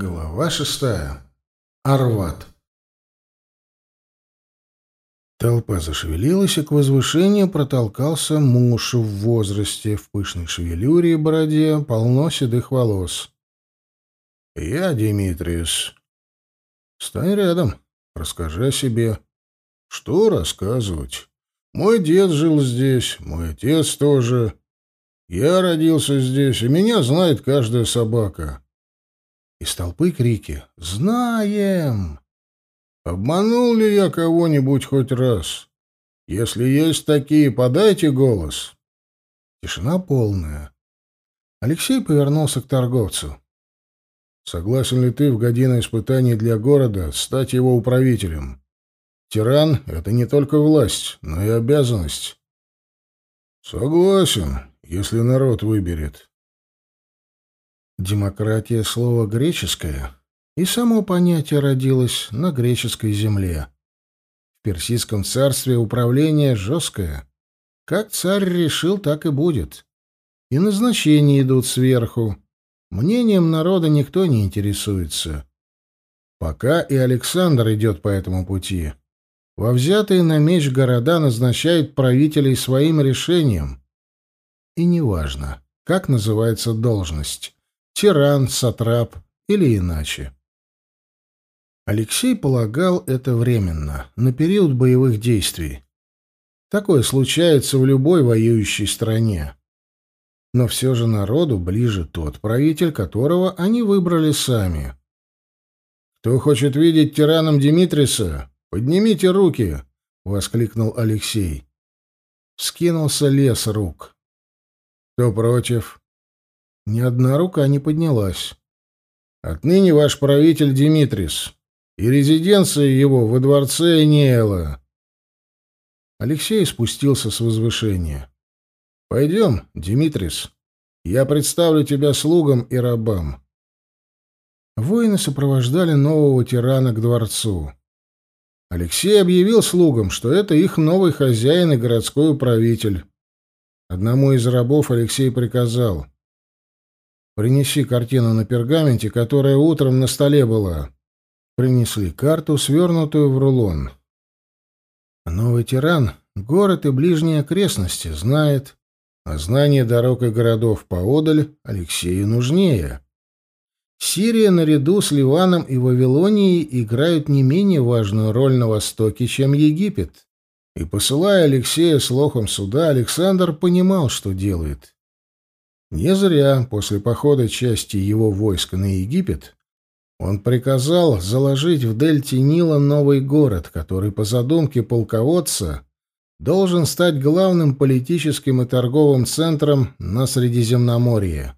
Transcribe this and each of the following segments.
Глава шестая. Арват. Толпа зашевелилась, и к возвышению протолкался муж в возрасте, в пышной шевелюре и бороде, полно седых волос. «Я Димитриус. Стань рядом, расскажи о себе». «Что рассказывать? Мой дед жил здесь, мой отец тоже. Я родился здесь, и меня знает каждая собака». Из толпы крики «Знаем!» Обманул ли я кого-нибудь хоть раз? Если есть такие, подайте голос. Тишина полная. Алексей повернулся к торговцу. Согласен ли ты в годину испытаний для города стать его управителем? Тиран — это не только власть, но и обязанность. Согласен, если народ выберет. Демократия — слово греческое, и само понятие родилось на греческой земле. В персидском царстве управление жесткое. Как царь решил, так и будет. И назначения идут сверху. Мнением народа никто не интересуется. Пока и Александр идет по этому пути. Во взятые на меч города назначают правителей своим решением. И неважно, как называется должность тиран, сатрап или иначе. Алексей полагал это временно, на период боевых действий. Такое случается в любой воюющей стране. Но все же народу ближе тот правитель, которого они выбрали сами. «Кто хочет видеть тираном Димитриса, поднимите руки!» — воскликнул Алексей. Скинулся лес рук. «Кто против?» Ни одна рука не поднялась. Отныне ваш правитель Димитрис, и резиденция его во дворце Энеэла. Алексей спустился с возвышения. «Пойдем, Димитрис. Я представлю тебя слугам и рабам». Воины сопровождали нового тирана к дворцу. Алексей объявил слугам, что это их новый хозяин и городской управитель. Одному из рабов Алексей приказал — Принеси картину на пергаменте, которая утром на столе была. Принесли карту, свернутую в рулон. Новый тиран город и ближние окрестности знает, а знание дорог и городов поодаль Алексею нужнее. Сирия наряду с Ливаном и Вавилонией играют не менее важную роль на Востоке, чем Египет. И посылая Алексея с лохом сюда, Александр понимал, что делает. Не зря после похода части его войска на Египет он приказал заложить в дельте Нила новый город, который, по задумке полководца, должен стать главным политическим и торговым центром на Средиземноморье.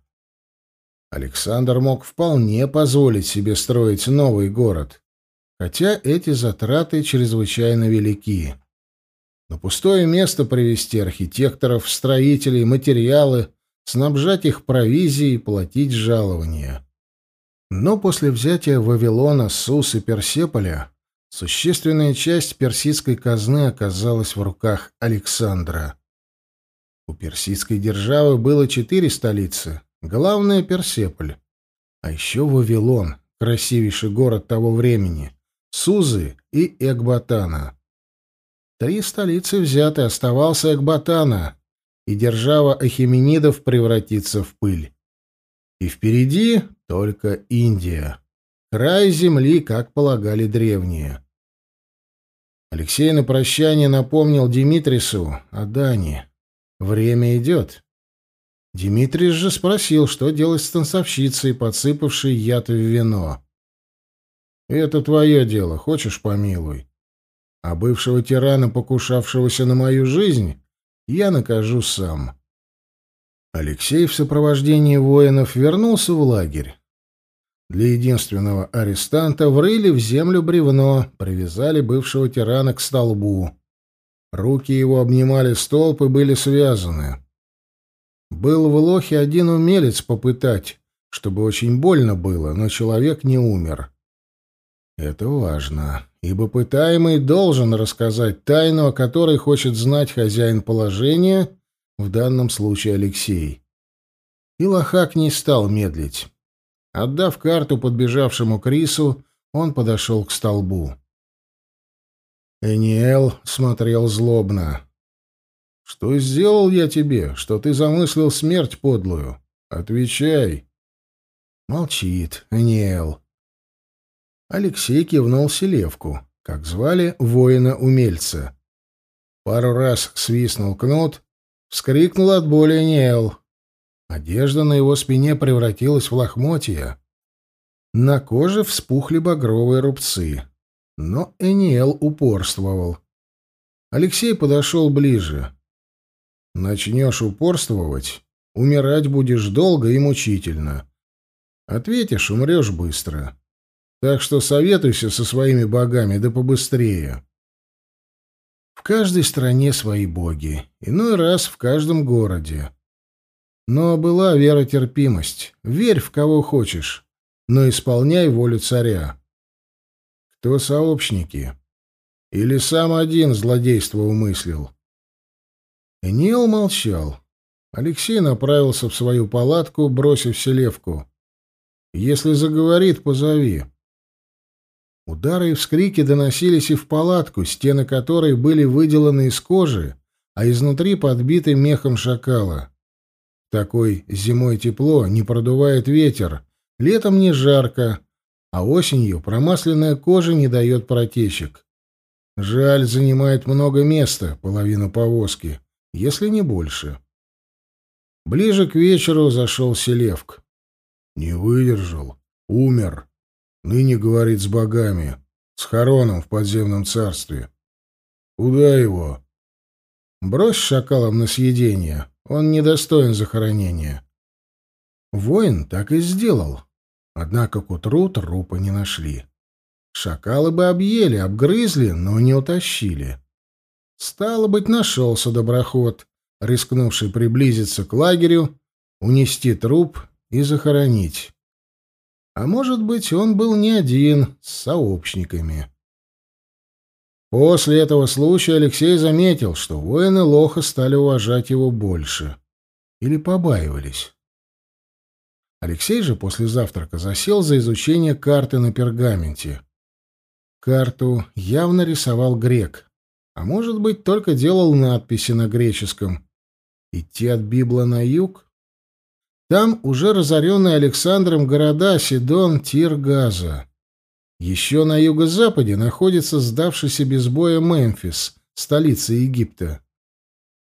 Александр мог вполне позволить себе строить новый город, хотя эти затраты чрезвычайно велики. На пустое место привести архитекторов, строителей, материалы — снабжать их провизией и платить жалования. Но после взятия Вавилона, Сус и Персеполя существенная часть персидской казны оказалась в руках Александра. У персидской державы было четыре столицы, главная — Персеполь, а еще Вавилон, красивейший город того времени, Сузы и Экбатана. Три столицы взяты, оставался Экбатана, и держава ахименидов превратится в пыль. И впереди только Индия, край земли, как полагали древние. Алексей на прощание напомнил Димитрису о Дане. Время идет. Димитрис же спросил, что делать с танцовщицей, подсыпавшей яд в вино. «Это твое дело, хочешь, помилуй. А бывшего тирана, покушавшегося на мою жизнь, я накажу сам. Алексей в сопровождении воинов вернулся в лагерь. Для единственного арестанта врыли в землю бревно, привязали бывшего тирана к столбу. Руки его обнимали столб и были связаны. Был в Лохе один умелец попытать, чтобы очень больно было, но человек не умер. Это важно ибо пытаемый должен рассказать тайну, о которой хочет знать хозяин положения, в данном случае Алексей. И Лохак не стал медлить. Отдав карту подбежавшему Крису, он подошел к столбу. Эниэл смотрел злобно. «Что сделал я тебе, что ты замыслил смерть подлую? Отвечай!» Молчит Эниэл. Алексей кивнул Селевку, как звали воина-умельца. Пару раз свистнул кнут, вскрикнул от боли Эниэл. Одежда на его спине превратилась в лохмотья. На коже вспухли багровые рубцы. Но Эниэл упорствовал. Алексей подошел ближе. «Начнешь упорствовать, умирать будешь долго и мучительно. Ответишь, умрешь быстро. Так что советуйся со своими богами, да побыстрее». В каждой стране свои боги, иной раз в каждом городе. Но была веротерпимость. Верь в кого хочешь, но исполняй волю царя. Кто сообщники? Или сам один злодейство умыслил? Энил молчал. Алексей направился в свою палатку, бросив селевку. «Если заговорит, позови». Удары и вскрики доносились и в палатку, стены которой были выделаны из кожи, а изнутри подбиты мехом шакала. Такой зимой тепло, не продувает ветер, летом не жарко, а осенью промасленная кожа не дает протечек. Жаль, занимает много места, половину повозки, если не больше. Ближе к вечеру зашел Селевк. Не выдержал, умер. Ныне говорит с богами, с Хороном в подземном царстве. Куда его? Брось шакалом на съедение, он недостоин захоронения. Воин так и сделал. Однако к утру трупа не нашли. Шакалы бы объели, обгрызли, но не утащили. Стало быть, нашелся доброход, рискнувший приблизиться к лагерю, унести труп и захоронить. А может быть, он был не один, с сообщниками. После этого случая Алексей заметил, что воины Лоха стали уважать его больше. Или побаивались. Алексей же после завтрака засел за изучение карты на пергаменте. Карту явно рисовал грек, а может быть, только делал надписи на греческом. Идти от Библа на юг? Там уже разоренные Александром города Сидон, Тир, Газа. Еще на юго-западе находится сдавшийся без боя Мемфис, столица Египта.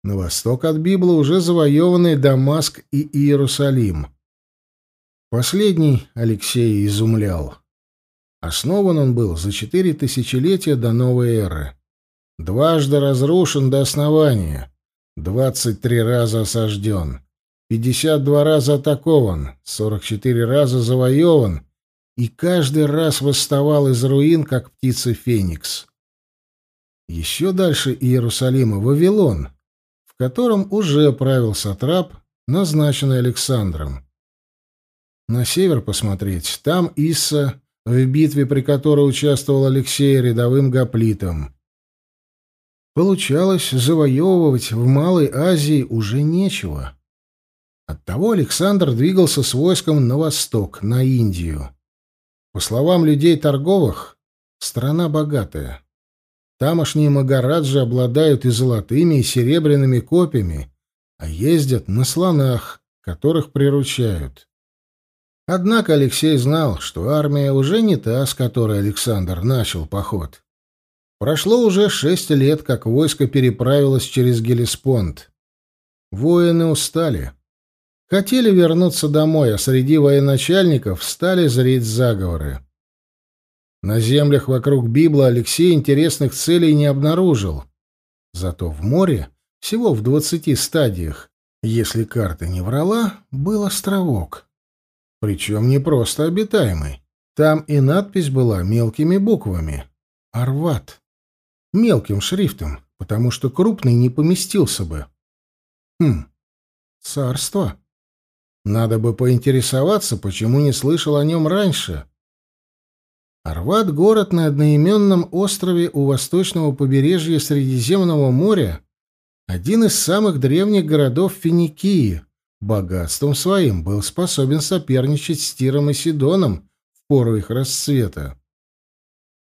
На восток от Библа уже завоеваны Дамаск и Иерусалим. Последний Алексей изумлял. Основан он был за четыре тысячелетия до новой эры. Дважды разрушен до основания, двадцать три раза осажден, пятьдесят два раза атакован, сорок четыре раза завоеван и каждый раз восставал из руин, как птица Феникс. Еще дальше Иерусалима Вавилон, в котором уже правил сатрап, назначенный Александром на север посмотреть. Там Исса, в битве, при которой участвовал Алексей рядовым гоплитом. Получалось, завоевывать в Малой Азии уже нечего. Оттого Александр двигался с войском на восток, на Индию. По словам людей торговых, страна богатая. Тамошние магараджи обладают и золотыми, и серебряными копьями, а ездят на слонах, которых приручают. Однако Алексей знал, что армия уже не та, с которой Александр начал поход. Прошло уже шесть лет, как войско переправилось через Гелеспонд. Воины устали. Хотели вернуться домой, а среди военачальников стали зреть заговоры. На землях вокруг Библа Алексей интересных целей не обнаружил. Зато в море, всего в двадцати стадиях, если карта не врала, был островок. Причем не просто обитаемый. Там и надпись была мелкими буквами. «Арват». Мелким шрифтом, потому что крупный не поместился бы. Хм, царство. Надо бы поинтересоваться, почему не слышал о нем раньше. Арват — город на одноименном острове у восточного побережья Средиземного моря, один из самых древних городов Финикии, богатством своим был способен соперничать с Тиром и Сидоном в пору их расцвета.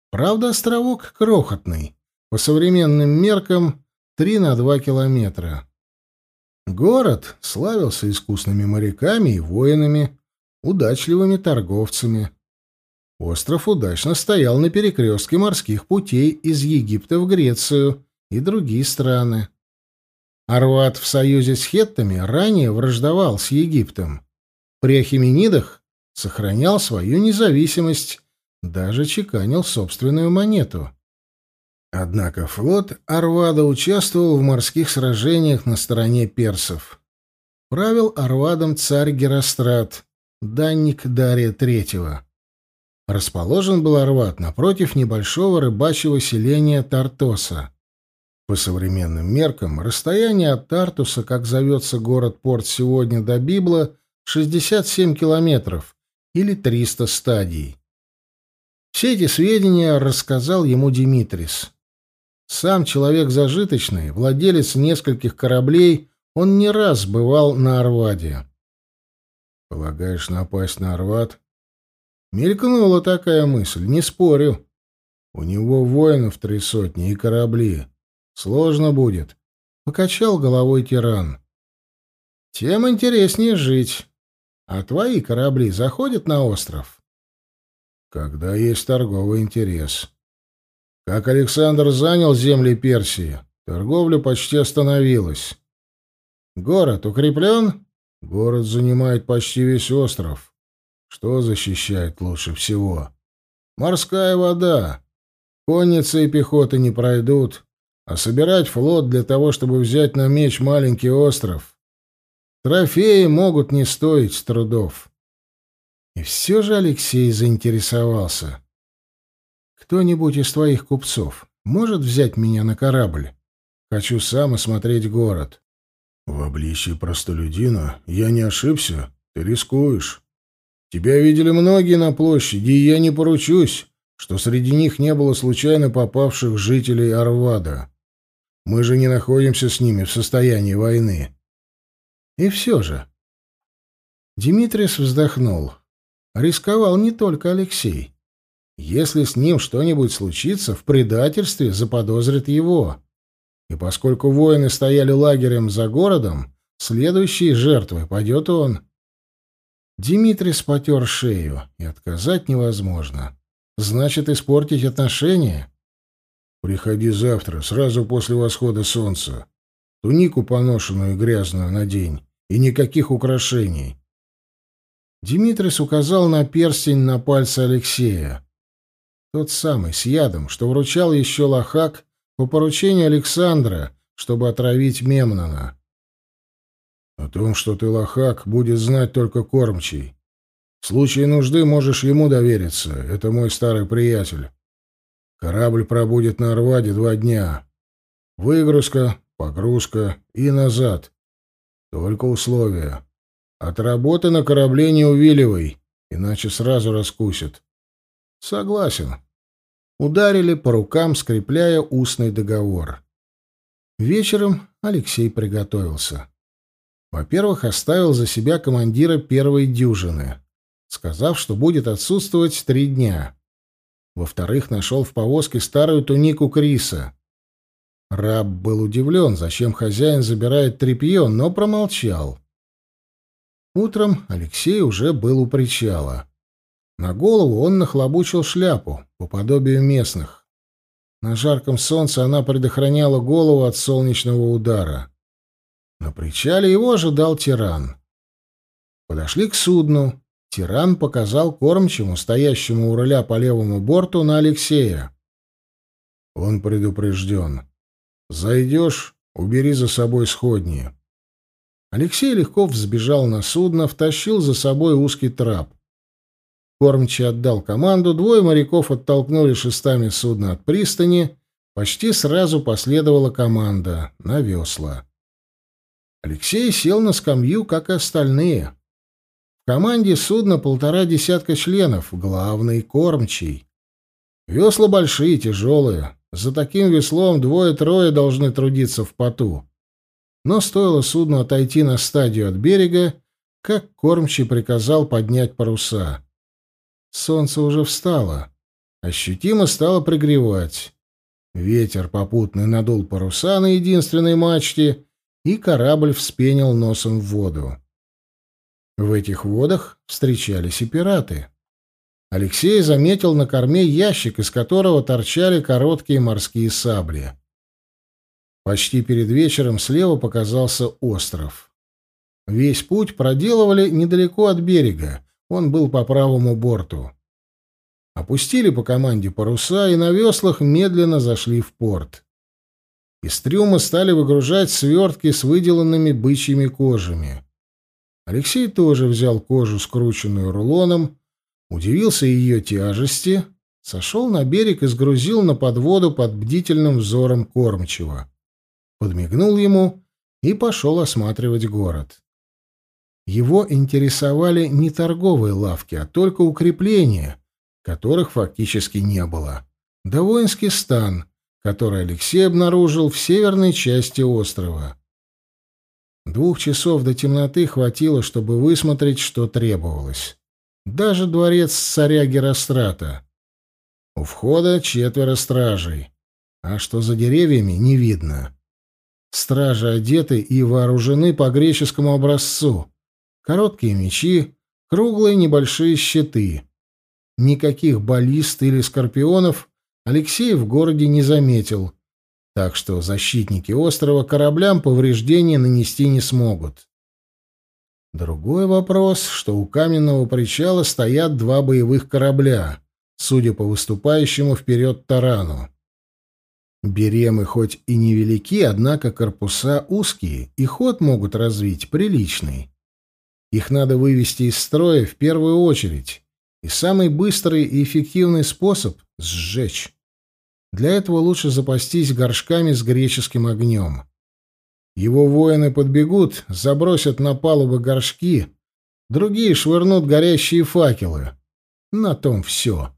Правда, островок крохотный, по современным меркам 3 на 2 километра. Город славился искусными моряками и воинами, удачливыми торговцами. Остров удачно стоял на перекрестке морских путей из Египта в Грецию и другие страны. Арват в союзе с хеттами ранее враждовал с Египтом. При Ахименидах сохранял свою независимость, даже чеканил собственную монету. Однако флот Арвада участвовал в морских сражениях на стороне персов. Правил Арвадом царь Герострат, данник Дария III. Расположен был Арвад напротив небольшого рыбачьего селения Тартоса. По современным меркам, расстояние от Тартуса, как зовется город-порт сегодня, до Библа, 67 километров или 300 стадий. Все эти сведения рассказал ему Димитрис. Сам человек зажиточный, владелец нескольких кораблей, он не раз бывал на Арваде. «Полагаешь напасть на Арвад?» Мелькнула такая мысль, не спорю. У него воинов три сотни и корабли. Сложно будет. Покачал головой тиран. Тем интереснее жить. А твои корабли заходят на остров? Когда есть торговый интерес. Как Александр занял земли Персии, торговля почти остановилась. Город укреплен? Город занимает почти весь остров. Что защищает лучше всего? Морская вода. Конница и пехота не пройдут, а собирать флот для того, чтобы взять на меч маленький остров. Трофеи могут не стоить трудов. И все же Алексей заинтересовался. Кто-нибудь из твоих купцов может взять меня на корабль? Хочу сам осмотреть город. В обличье простолюдина я не ошибся. Ты рискуешь. Тебя видели многие на площади, и я не поручусь, что среди них не было случайно попавших жителей Арвада. Мы же не находимся с ними в состоянии войны. И все же... Димитрис вздохнул. Рисковал не только Алексей. Если с ним что-нибудь случится, в предательстве заподозрят его. И поскольку воины стояли лагерем за городом, следующей жертвой пойдет он. Дмитрий спотер шею, и отказать невозможно. Значит, испортить отношения? Приходи завтра, сразу после восхода солнца. Тунику поношенную и грязную надень, и никаких украшений. Димитрис указал на перстень на пальце Алексея. Тот самый, с ядом, что вручал еще Лохак по поручению Александра, чтобы отравить Мемнона. О том, что ты Лохак, будет знать только кормчий. В случае нужды можешь ему довериться. Это мой старый приятель. Корабль пробудет на Арваде два дня. Выгрузка, погрузка и назад. Только условия. От работы на корабле не увиливай, иначе сразу раскусят. Согласен. Ударили по рукам, скрепляя устный договор. Вечером Алексей приготовился. Во-первых, оставил за себя командира первой дюжины, сказав, что будет отсутствовать три дня. Во-вторых, нашел в повозке старую тунику Криса. Раб был удивлен, зачем хозяин забирает тряпье, но промолчал. Утром Алексей уже был у причала. На голову он нахлобучил шляпу, по подобию местных. На жарком солнце она предохраняла голову от солнечного удара. На причале его ожидал тиран. Подошли к судну. Тиран показал кормчему, стоящему у руля по левому борту, на Алексея. Он предупрежден. «Зайдешь, убери за собой сходни». Алексей легко взбежал на судно, втащил за собой узкий трап. Кормчий отдал команду, двое моряков оттолкнули шестами судно от пристани, почти сразу последовала команда на весла. Алексей сел на скамью, как и остальные. В команде судна полтора десятка членов, главный — кормчий. Весла большие, тяжелые. За таким веслом двое-трое должны трудиться в поту. но стоило судну отойти на стадию от берега, как кормчий приказал поднять паруса. Солнце уже встало, ощутимо стало пригревать. Ветер попутный надул паруса на единственной мачте, и корабль вспенил носом в воду. В этих водах встречались и пираты. Алексей заметил на корме ящик, из которого торчали короткие морские сабли. Почти перед вечером слева показался остров. Весь путь проделывали недалеко от берега, он был по правому борту. Опустили по команде паруса и на веслах медленно зашли в порт. Из трюма стали выгружать свертки с выделанными бычьими кожами. Алексей тоже взял кожу, скрученную рулоном, удивился ее тяжести, сошел на берег и сгрузил на подводу под бдительным взором кормчего подмигнул ему и пошел осматривать город. Его интересовали не торговые лавки, а только укрепления, которых фактически не было, да воинский стан, который Алексей обнаружил в северной части острова. Двух часов до темноты хватило, чтобы высмотреть, что требовалось. Даже дворец царя Герострата. У входа четверо стражей, а что за деревьями, не видно. Стражи одеты и вооружены по греческому образцу. Короткие мечи, круглые небольшие щиты. Никаких баллист или скорпионов Алексей в городе не заметил, так что защитники острова кораблям повреждения нанести не смогут. Другой вопрос, что у каменного причала стоят два боевых корабля, судя по выступающему вперед тарану. Беремы хоть и невелики, однако корпуса узкие, и ход могут развить приличный. Их надо вывести из строя в первую очередь, и самый быстрый и эффективный способ — сжечь. Для этого лучше запастись горшками с греческим огнем. Его воины подбегут, забросят на палубы горшки, другие швырнут горящие факелы. На том все.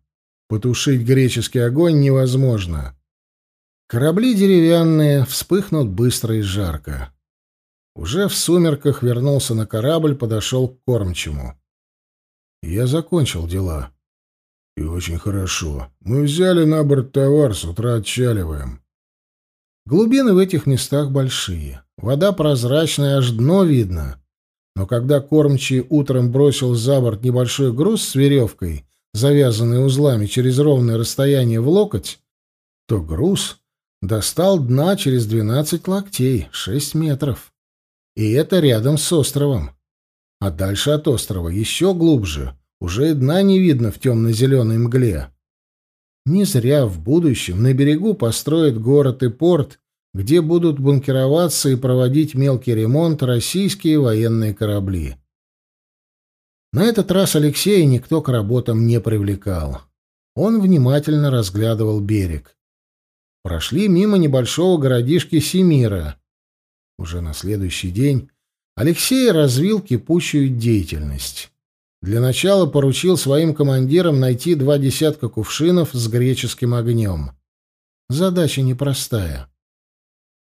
Потушить греческий огонь невозможно. Корабли деревянные вспыхнут быстро и жарко. Уже в сумерках вернулся на корабль, подошел к кормчему. Я закончил дела. И очень хорошо. Мы взяли на борт товар, с утра отчаливаем. Глубины в этих местах большие. Вода прозрачная, аж дно видно. Но когда кормчий утром бросил за борт небольшой груз с веревкой, завязанный узлами через ровное расстояние в локоть, то груз Достал дна через двенадцать локтей, шесть метров. И это рядом с островом. А дальше от острова еще глубже, уже и дна не видно в темно-зеленой мгле. Не зря в будущем на берегу построят город и порт, где будут бункероваться и проводить мелкий ремонт российские военные корабли. На этот раз Алексея никто к работам не привлекал. Он внимательно разглядывал берег прошли мимо небольшого городишки Семира. Уже на следующий день Алексей развил кипучую деятельность. Для начала поручил своим командирам найти два десятка кувшинов с греческим огнем. Задача непростая.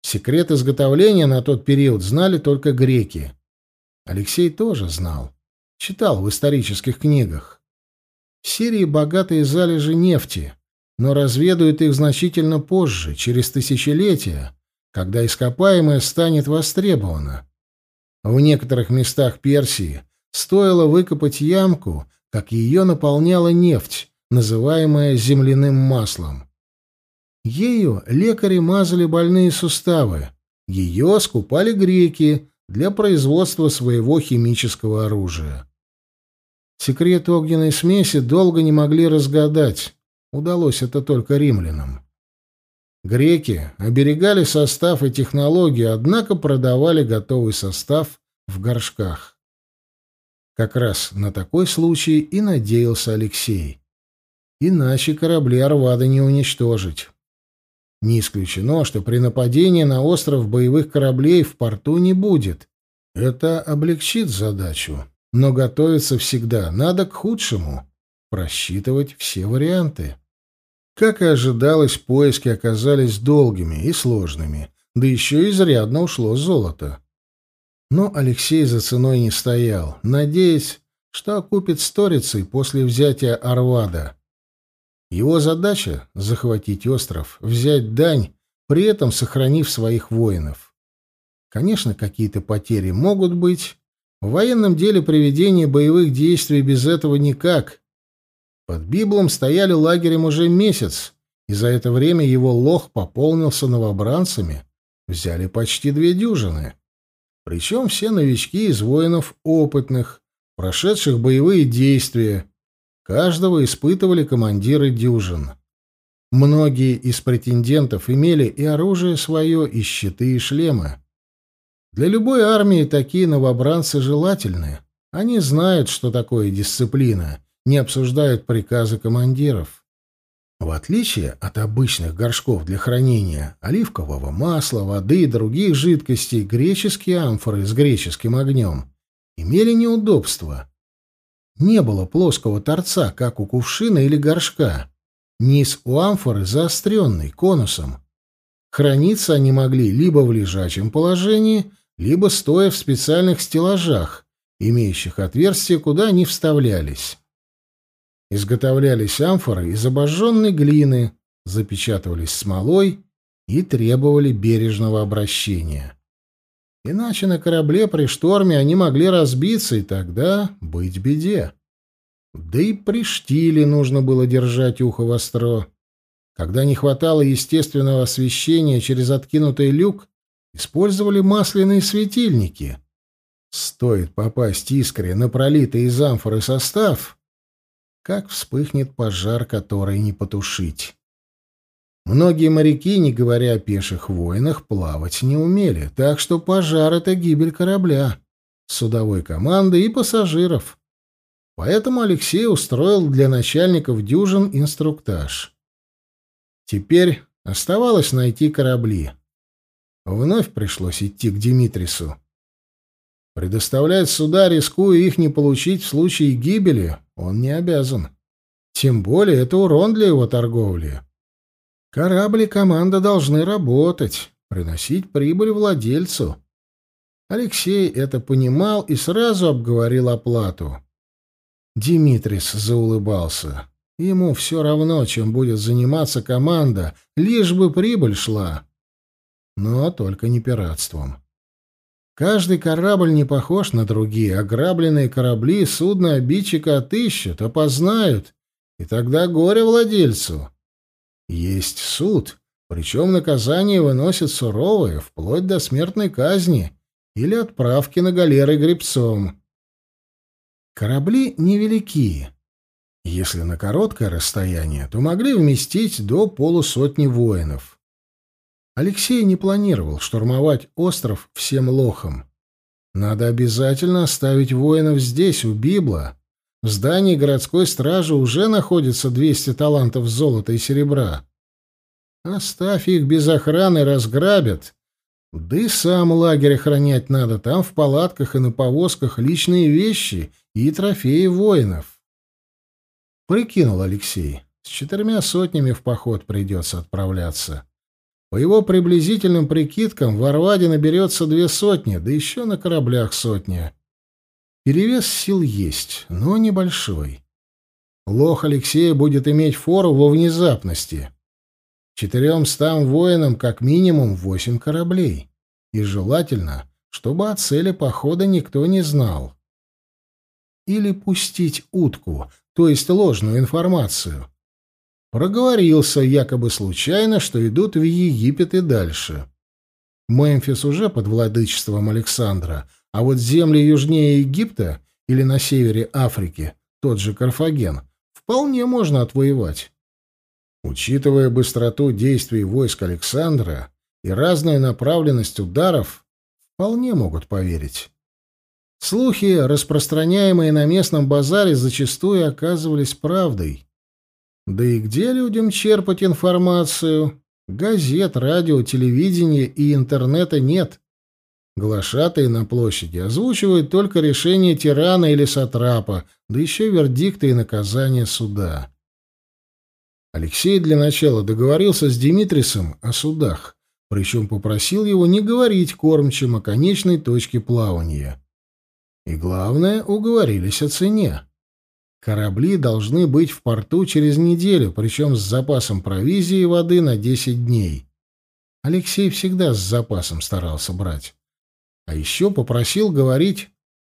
Секрет изготовления на тот период знали только греки. Алексей тоже знал. Читал в исторических книгах. В Сирии богатые залежи нефти но разведают их значительно позже, через тысячелетия, когда ископаемое станет востребовано. В некоторых местах Персии стоило выкопать ямку, как ее наполняла нефть, называемая земляным маслом. Ею лекари мазали больные суставы, ее скупали греки для производства своего химического оружия. Секрет огненной смеси долго не могли разгадать, Удалось это только римлянам. Греки оберегали состав и технологию, однако продавали готовый состав в горшках. Как раз на такой случай и надеялся Алексей. Иначе корабли Арвада не уничтожить. Не исключено, что при нападении на остров боевых кораблей в порту не будет. Это облегчит задачу. Но готовиться всегда надо к худшему просчитывать все варианты. Как и ожидалось, поиски оказались долгими и сложными, да еще изрядно ушло золото. Но Алексей за ценой не стоял, надеясь, что окупит сторицей после взятия Арвада. Его задача — захватить остров, взять дань, при этом сохранив своих воинов. Конечно, какие-то потери могут быть. В военном деле приведение боевых действий без этого никак. Под Библом стояли лагерем уже месяц, и за это время его лох пополнился новобранцами. Взяли почти две дюжины. Причем все новички из воинов опытных, прошедших боевые действия. Каждого испытывали командиры дюжин. Многие из претендентов имели и оружие свое, и щиты, и шлемы. Для любой армии такие новобранцы желательны. Они знают, что такое дисциплина, не обсуждают приказы командиров. В отличие от обычных горшков для хранения оливкового масла, воды и других жидкостей, греческие амфоры с греческим огнем имели неудобства. Не было плоского торца, как у кувшина или горшка. Низ у амфоры заостренный, конусом. Храниться они могли либо в лежачем положении, либо стоя в специальных стеллажах, имеющих отверстия, куда они вставлялись. Изготовлялись амфоры из обожженной глины, запечатывались смолой и требовали бережного обращения. Иначе на корабле при шторме они могли разбиться, и тогда быть беде. Да и при штиле нужно было держать ухо востро. Когда не хватало естественного освещения через откинутый люк, использовали масляные светильники. Стоит попасть искре на пролитый из амфоры состав, как вспыхнет пожар, который не потушить. Многие моряки, не говоря о пеших воинах, плавать не умели, так что пожар — это гибель корабля, судовой команды и пассажиров. Поэтому Алексей устроил для начальников дюжин инструктаж. Теперь оставалось найти корабли. Вновь пришлось идти к Димитрису. Предоставлять суда, рискуя их не получить в случае гибели, он не обязан. Тем более это урон для его торговли. Корабли команда должны работать, приносить прибыль владельцу. Алексей это понимал и сразу обговорил оплату. Димитрис заулыбался. Ему все равно, чем будет заниматься команда, лишь бы прибыль шла. Но только не пиратством. Каждый корабль не похож на другие. Ограбленные корабли судно обидчика отыщут, опознают, и тогда горе владельцу. Есть суд, причем наказание выносят суровое, вплоть до смертной казни или отправки на галеры гребцом. Корабли невелики. Если на короткое расстояние, то могли вместить до полусотни воинов. Алексей не планировал штурмовать остров всем лохом. Надо обязательно оставить воинов здесь, у Библа. В здании городской стражи уже находится 200 талантов золота и серебра. Оставь их без охраны, разграбят. Да и сам лагерь охранять надо. Там в палатках и на повозках личные вещи и трофеи воинов. Прикинул Алексей. С четырьмя сотнями в поход придется отправляться. По его приблизительным прикидкам, в Арваде наберется две сотни, да еще на кораблях сотня. Перевес сил есть, но небольшой. Лох Алексея будет иметь фору во внезапности. Четырем стам воинам как минимум восемь кораблей. И желательно, чтобы о цели похода никто не знал. Или пустить утку, то есть ложную информацию. Проговорился якобы случайно, что идут в Египет и дальше. Мемфис уже под владычеством Александра, а вот земли южнее Египта или на севере Африки, тот же Карфаген, вполне можно отвоевать. Учитывая быстроту действий войск Александра и разную направленность ударов, вполне могут поверить. Слухи, распространяемые на местном базаре, зачастую оказывались правдой. Да и где людям черпать информацию? Газет, радио, телевидения и интернета нет. Глашатые на площади озвучивают только решение тирана или сатрапа, да еще вердикты и наказания суда. Алексей для начала договорился с Димитрисом о судах, причем попросил его не говорить кормчим о конечной точке плавания. И главное, уговорились о цене. Корабли должны быть в порту через неделю, причем с запасом провизии и воды на 10 дней. Алексей всегда с запасом старался брать. А еще попросил говорить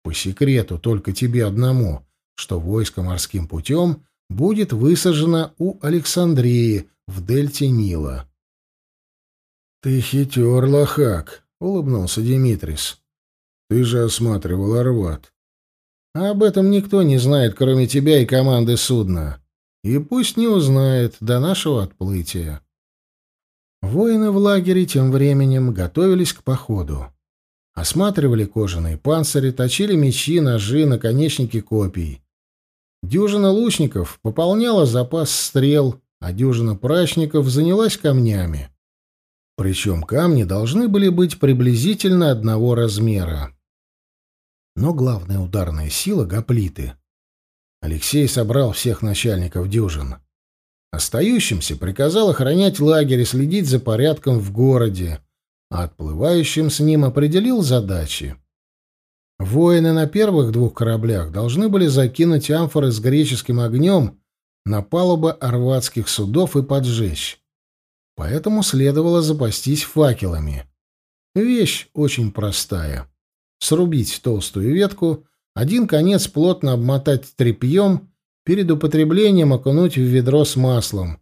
по секрету только тебе одному, что войско морским путем будет высажено у Александрии в дельте Нила. «Ты хитер, лохак», — улыбнулся Димитрис. «Ты же осматривал Арват». А об этом никто не знает, кроме тебя и команды судна. И пусть не узнает до нашего отплытия. Воины в лагере тем временем готовились к походу. Осматривали кожаные панцири, точили мечи, ножи, наконечники копий. Дюжина лучников пополняла запас стрел, а дюжина прачников занялась камнями. Причем камни должны были быть приблизительно одного размера. Но главная ударная сила — гоплиты. Алексей собрал всех начальников дюжин. Остающимся приказал охранять лагерь и следить за порядком в городе, а отплывающим с ним определил задачи. Воины на первых двух кораблях должны были закинуть амфоры с греческим огнем на палубы орватских судов и поджечь. Поэтому следовало запастись факелами. Вещь очень простая. Срубить толстую ветку, один конец плотно обмотать тряпьем перед употреблением окунуть в ведро с маслом,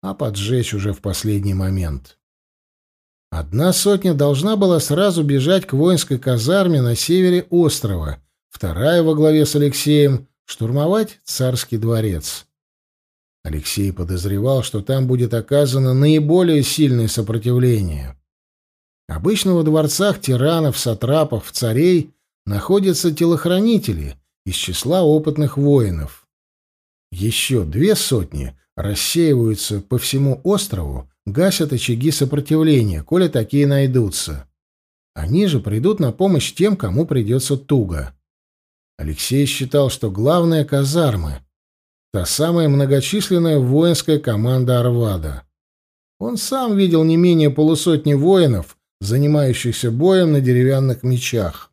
а поджечь уже в последний момент. Одна сотня должна была сразу бежать к воинской казарме на севере острова, вторая во главе с Алексеем штурмовать царский дворец. Алексей подозревал, что там будет оказано наиболее сильное сопротивление. Обычно во дворцах тиранов, сатрапов, царей находятся телохранители из числа опытных воинов. Еще две сотни рассеиваются по всему острову, гасят очаги сопротивления, коли такие найдутся. Они же придут на помощь тем, кому придется туго. Алексей считал, что главное — казармы. Та самая многочисленная воинская команда Арвада. Он сам видел не менее полусотни воинов, занимающихся боем на деревянных мечах.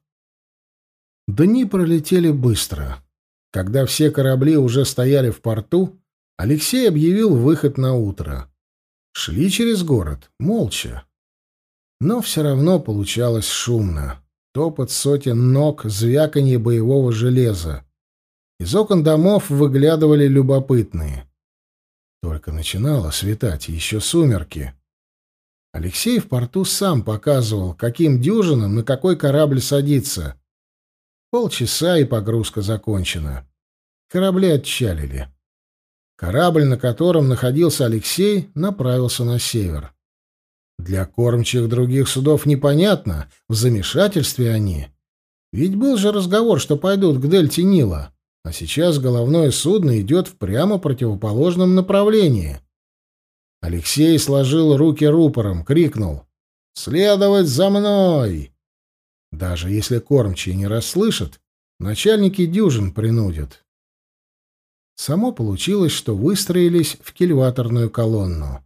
Дни пролетели быстро. Когда все корабли уже стояли в порту, Алексей объявил выход на утро. Шли через город, молча. Но все равно получалось шумно. Топот сотен ног, звяканье боевого железа. Из окон домов выглядывали любопытные. Только начинало светать, еще сумерки. Алексей в порту сам показывал, каким дюжинам на какой корабль садиться, Полчаса, и погрузка закончена. Корабли отчалили. Корабль, на котором находился Алексей, направился на север. Для кормчих других судов непонятно, в замешательстве они. Ведь был же разговор, что пойдут к дельте Нила, а сейчас головное судно идет в прямо противоположном направлении. Алексей сложил руки рупором, крикнул «Следовать за мной!» Даже если кормчие не расслышат, начальники дюжин принудят. Само получилось, что выстроились в кильваторную колонну.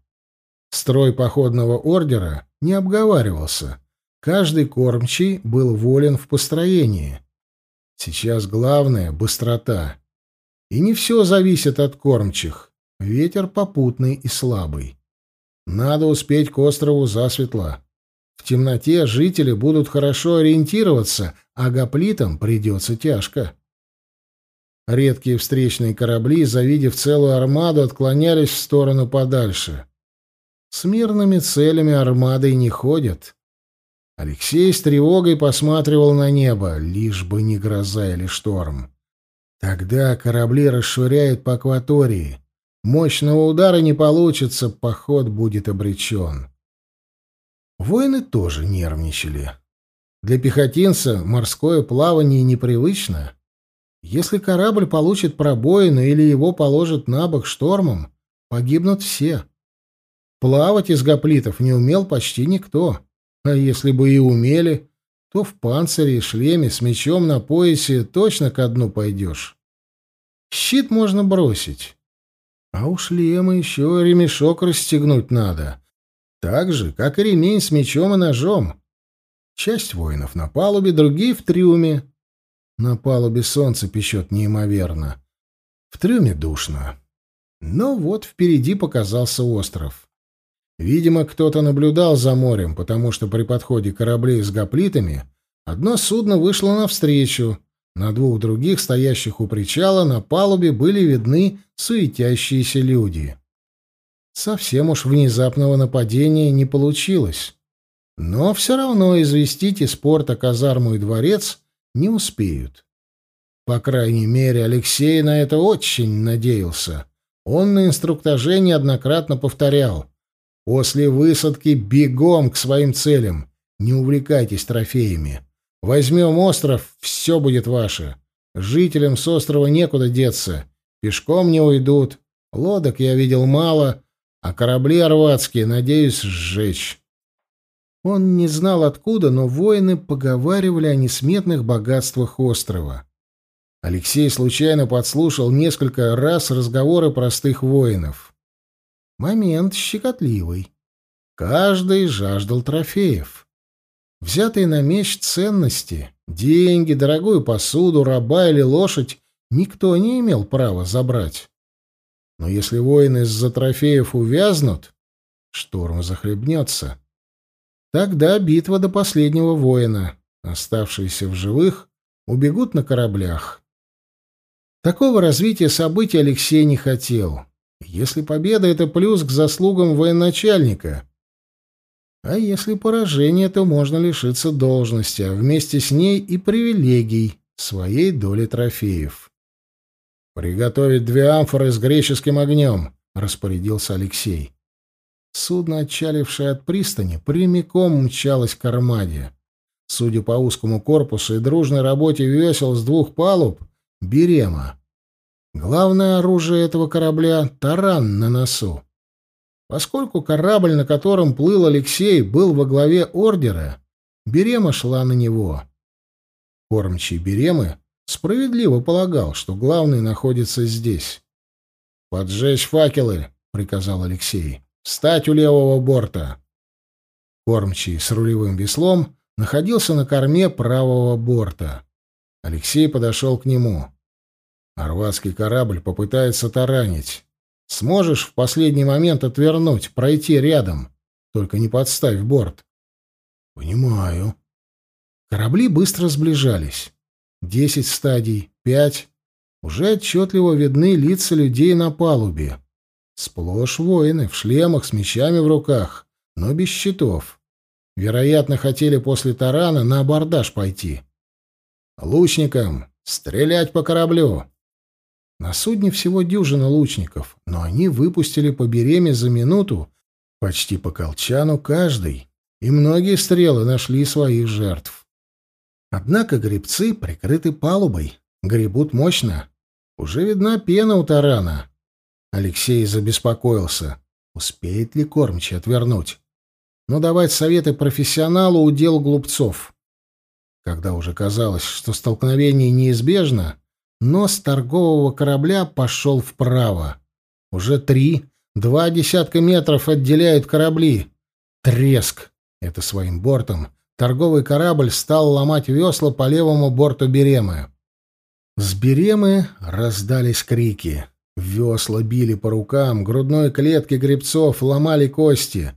Строй походного ордера не обговаривался. Каждый кормчий был волен в построении. Сейчас главное — быстрота. И не все зависит от кормчих. Ветер попутный и слабый. Надо успеть к острову засветло. В темноте жители будут хорошо ориентироваться, а гоплитам придется тяжко. Редкие встречные корабли, завидев целую армаду, отклонялись в сторону подальше. С мирными целями армады не ходят. Алексей с тревогой посматривал на небо, лишь бы не гроза или шторм. Тогда корабли расшвыряют по акватории. Мощного удара не получится, поход будет обречен. Воины тоже нервничали. Для пехотинца морское плавание непривычно. Если корабль получит пробоину или его положит на бок штормом, погибнут все. Плавать из гоплитов не умел почти никто. А если бы и умели, то в панцире и шлеме с мечом на поясе точно ко дну пойдешь. Щит можно бросить. А у шлема еще ремешок расстегнуть надо. Так же, как и ремень с мечом и ножом. Часть воинов на палубе, другие в трюме. На палубе солнце печет неимоверно. В трюме душно. Но вот впереди показался остров. Видимо, кто-то наблюдал за морем, потому что при подходе кораблей с гоплитами одно судно вышло навстречу. На двух других, стоящих у причала, на палубе были видны суетящиеся люди. Совсем уж внезапного нападения не получилось. Но все равно известить из порта казарму и дворец не успеют. По крайней мере, Алексей на это очень надеялся. Он на инструктаже неоднократно повторял. «После высадки бегом к своим целям. Не увлекайтесь трофеями. Возьмем остров, все будет ваше. Жителям с острова некуда деться. Пешком не уйдут. Лодок я видел мало, а корабли орватские, надеюсь, сжечь». Он не знал откуда, но воины поговаривали о несметных богатствах острова. Алексей случайно подслушал несколько раз разговоры простых воинов. Момент щекотливый. Каждый жаждал трофеев. Взятые на меч ценности, деньги, дорогую посуду, раба или лошадь никто не имел права забрать. Но если воины из-за трофеев увязнут, шторм захлебнется. Тогда битва до последнего воина. Оставшиеся в живых убегут на кораблях. Такого развития событий Алексей не хотел. Если победа — это плюс к заслугам военачальника. А если поражение, то можно лишиться должности, а вместе с ней и привилегий, своей доли трофеев. «Приготовить две амфоры с греческим огнем», — распорядился Алексей. Судно, отчалившее от пристани, прямиком мчалось к армаде. Судя по узкому корпусу и дружной работе весел с двух палуб, берема. Главное оружие этого корабля — таран на носу. Поскольку корабль, на котором плыл Алексей, был во главе ордера, берема шла на него. Кормчий беремы справедливо полагал, что главный находится здесь. «Поджечь факелы», — приказал Алексей. Встать у левого борта. Кормчий с рулевым веслом находился на корме правого борта. Алексей подошел к нему. Орватский корабль попытается таранить. Сможешь в последний момент отвернуть, пройти рядом. Только не подставь борт. Понимаю. Корабли быстро сближались. Десять стадий, пять. Уже отчетливо видны лица людей на палубе. Сплошь воины, в шлемах, с мечами в руках, но без щитов. Вероятно, хотели после тарана на абордаж пойти. Лучникам стрелять по кораблю. На судне всего дюжина лучников, но они выпустили по береме за минуту почти по колчану каждый, и многие стрелы нашли своих жертв. Однако гребцы прикрыты палубой, гребут мощно. Уже видна пена у тарана. Алексей забеспокоился. Успеет ли кормчий отвернуть? Но давать советы профессионалу удел глупцов. Когда уже казалось, что столкновение неизбежно, нос торгового корабля пошел вправо. Уже три, два десятка метров отделяют корабли. Треск! Это своим бортом. Торговый корабль стал ломать весла по левому борту Беремы. С Беремы раздались крики. Весла били по рукам, грудной клетке гребцов ломали кости.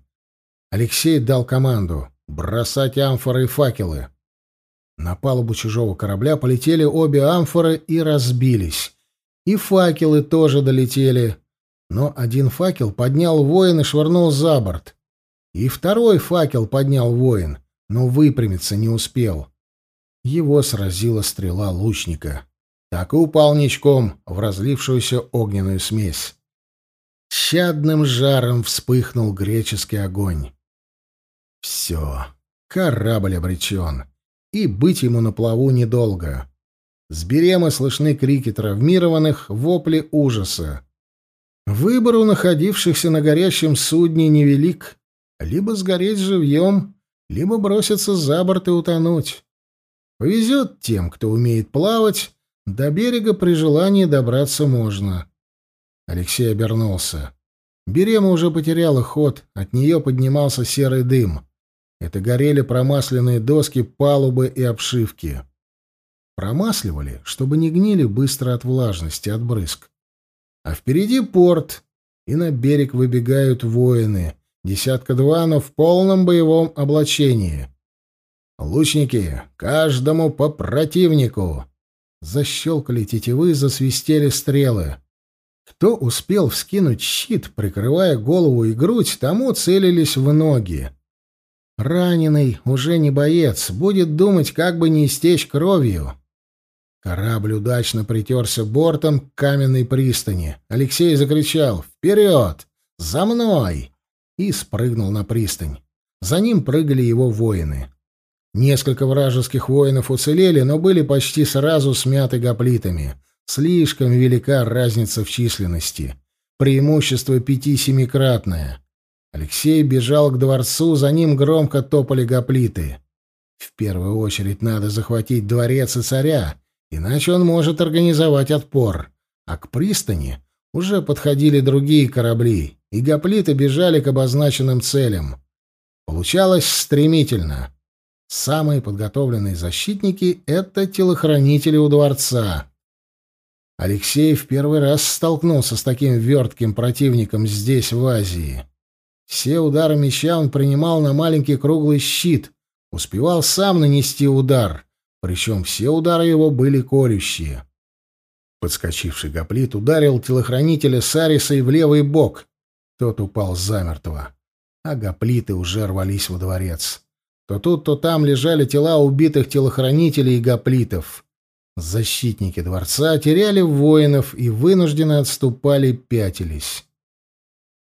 Алексей дал команду бросать амфоры и факелы. На палубу чужого корабля полетели обе амфоры и разбились. И факелы тоже долетели. Но один факел поднял воин и швырнул за борт. И второй факел поднял воин, но выпрямиться не успел. Его сразила стрела лучника так и упал ничком в разлившуюся огненную смесь. Чадным жаром вспыхнул греческий огонь. Все, корабль обречен, и быть ему на плаву недолго. С беремы слышны крики травмированных, вопли ужаса. Выбор у находившихся на горящем судне невелик. Либо сгореть живьем, либо броситься за борт и утонуть. Повезет тем, кто умеет плавать, до берега при желании добраться можно. Алексей обернулся. Берема уже потеряла ход, от нее поднимался серый дым. Это горели промасленные доски, палубы и обшивки. Промасливали, чтобы не гнили быстро от влажности, от брызг. А впереди порт, и на берег выбегают воины, десятка-два, но в полном боевом облачении. «Лучники, каждому по противнику!» Защелкали тетивы, засвистели стрелы. Кто успел вскинуть щит, прикрывая голову и грудь, тому целились в ноги. Раненый, уже не боец, будет думать, как бы не истечь кровью. Корабль удачно притерся бортом к каменной пристани. Алексей закричал «Вперед! За мной!» и спрыгнул на пристань. За ним прыгали его воины. Несколько вражеских воинов уцелели, но были почти сразу смяты гоплитами. Слишком велика разница в численности. Преимущество пяти-семикратное. Алексей бежал к дворцу, за ним громко топали гоплиты. В первую очередь надо захватить дворец и царя, иначе он может организовать отпор. А к пристани уже подходили другие корабли, и гоплиты бежали к обозначенным целям. Получалось стремительно. Самые подготовленные защитники — это телохранители у дворца. Алексей в первый раз столкнулся с таким вертким противником здесь, в Азии. Все удары меча он принимал на маленький круглый щит, успевал сам нанести удар, причем все удары его были колющие. Подскочивший гоплит ударил телохранителя Сарисой в левый бок. Тот упал замертво, а гоплиты уже рвались во дворец. То тут, то там лежали тела убитых телохранителей и гоплитов. Защитники дворца теряли воинов и вынужденно отступали, пятились.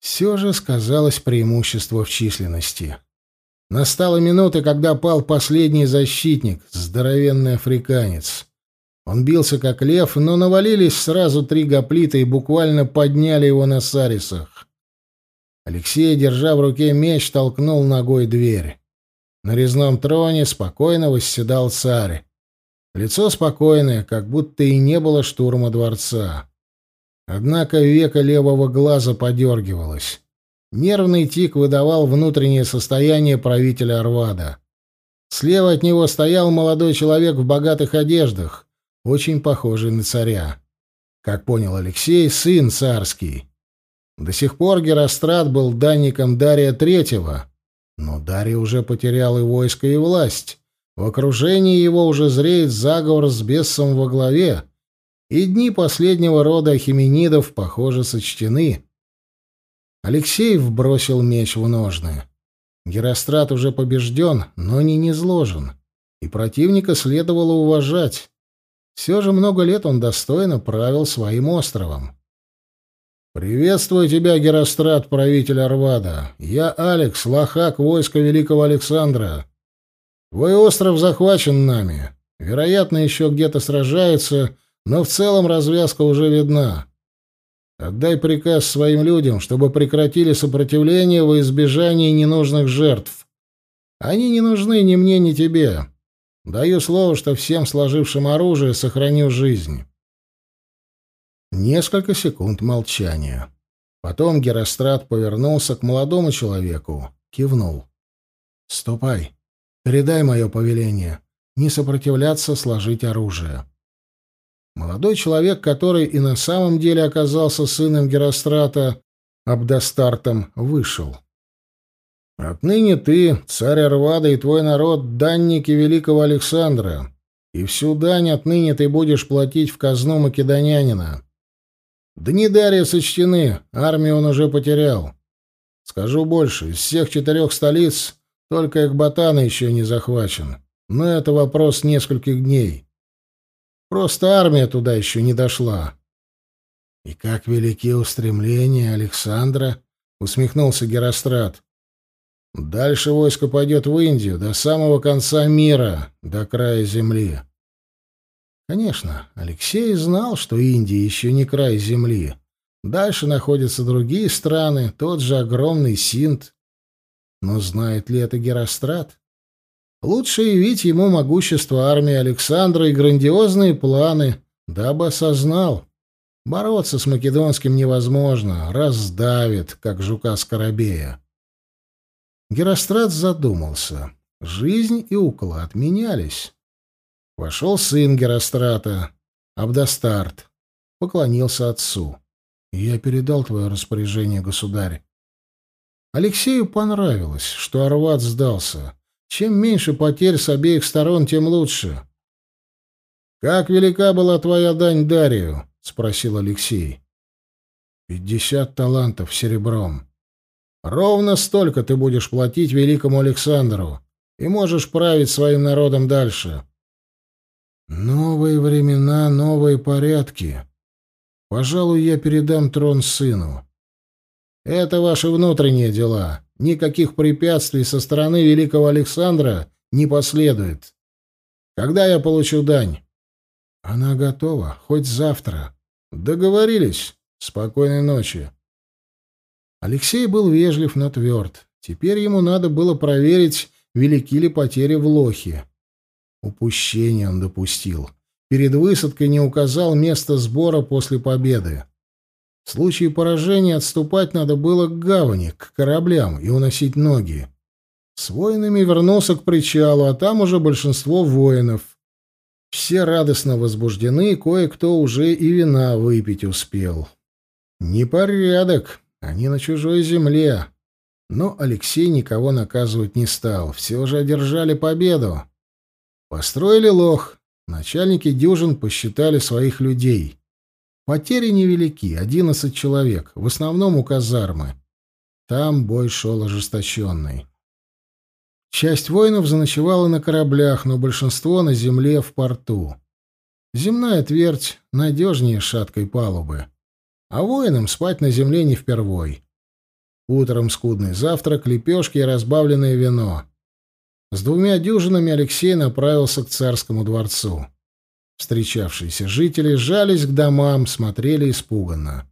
Все же сказалось преимущество в численности. Настала минута, когда пал последний защитник, здоровенный африканец. Он бился как лев, но навалились сразу три гоплита и буквально подняли его на сарисах. Алексей, держа в руке меч, толкнул ногой дверь. На резном троне спокойно восседал царь. Лицо спокойное, как будто и не было штурма дворца. Однако века левого глаза подергивалось. Нервный тик выдавал внутреннее состояние правителя Арвада. Слева от него стоял молодой человек в богатых одеждах, очень похожий на царя. Как понял Алексей, сын царский. До сих пор Герострат был данником Дария Третьего, но Дарий уже потерял и войско, и власть. В окружении его уже зреет заговор с бесом во главе, и дни последнего рода ахименидов, похоже, сочтены. Алексей вбросил меч в ножны. Герострат уже побежден, но не низложен, и противника следовало уважать. Все же много лет он достойно правил своим островом. «Приветствую тебя, Герострат, правитель Арвада. Я Алекс, лохак войска Великого Александра. Твой остров захвачен нами. Вероятно, еще где-то сражается, но в целом развязка уже видна. Отдай приказ своим людям, чтобы прекратили сопротивление во избежание ненужных жертв. Они не нужны ни мне, ни тебе. Даю слово, что всем сложившим оружие сохраню жизнь». Несколько секунд молчания. Потом Герострат повернулся к молодому человеку, кивнул. «Ступай. Передай мое повеление. Не сопротивляться, сложить оружие». Молодой человек, который и на самом деле оказался сыном Герострата, Абдастартом, вышел. «Отныне ты, царь Арвада, и твой народ — данники великого Александра, и всю дань отныне ты будешь платить в казну македонянина. Дни Дария сочтены, армию он уже потерял. Скажу больше, из всех четырех столиц только Экбатана еще не захвачен. Но это вопрос нескольких дней. Просто армия туда еще не дошла. — И как велики устремления Александра! — усмехнулся Герострат. — Дальше войско пойдет в Индию, до самого конца мира, до края земли. Конечно, Алексей знал, что Индия еще не край земли. Дальше находятся другие страны, тот же огромный Синд. Но знает ли это Герострат? Лучше явить ему могущество армии Александра и грандиозные планы, дабы осознал. Бороться с македонским невозможно, раздавит, как жука Скоробея. Герострат задумался. Жизнь и уклад менялись. Вошел сын Герострата, Абдастарт, поклонился отцу. «Я передал твое распоряжение, государь». Алексею понравилось, что Арват сдался. Чем меньше потерь с обеих сторон, тем лучше. «Как велика была твоя дань Дарию?» — спросил Алексей. «Пятьдесят талантов серебром. Ровно столько ты будешь платить великому Александру, и можешь править своим народом дальше». «Новые времена, новые порядки. Пожалуй, я передам трон сыну. Это ваши внутренние дела. Никаких препятствий со стороны великого Александра не последует. Когда я получу дань? Она готова, хоть завтра. Договорились. Спокойной ночи. Алексей был вежлив, но тверд. Теперь ему надо было проверить, велики ли потери в Лохе. Упущение он допустил. Перед высадкой не указал место сбора после победы. В случае поражения отступать надо было к гавани, к кораблям и уносить ноги. С воинами вернулся к причалу, а там уже большинство воинов. Все радостно возбуждены, кое-кто уже и вина выпить успел. Непорядок, они на чужой земле. Но Алексей никого наказывать не стал, все же одержали победу. Построили лох, начальники дюжин посчитали своих людей — Потери невелики, одиннадцать человек, в основном у казармы. Там бой шел ожесточенный. Часть воинов заночевала на кораблях, но большинство на земле в порту. Земная твердь надежнее шаткой палубы. А воинам спать на земле не впервой. Утром скудный завтрак, лепешки и разбавленное вино. С двумя дюжинами Алексей направился к царскому дворцу. Встречавшиеся жители жались к домам, смотрели испуганно.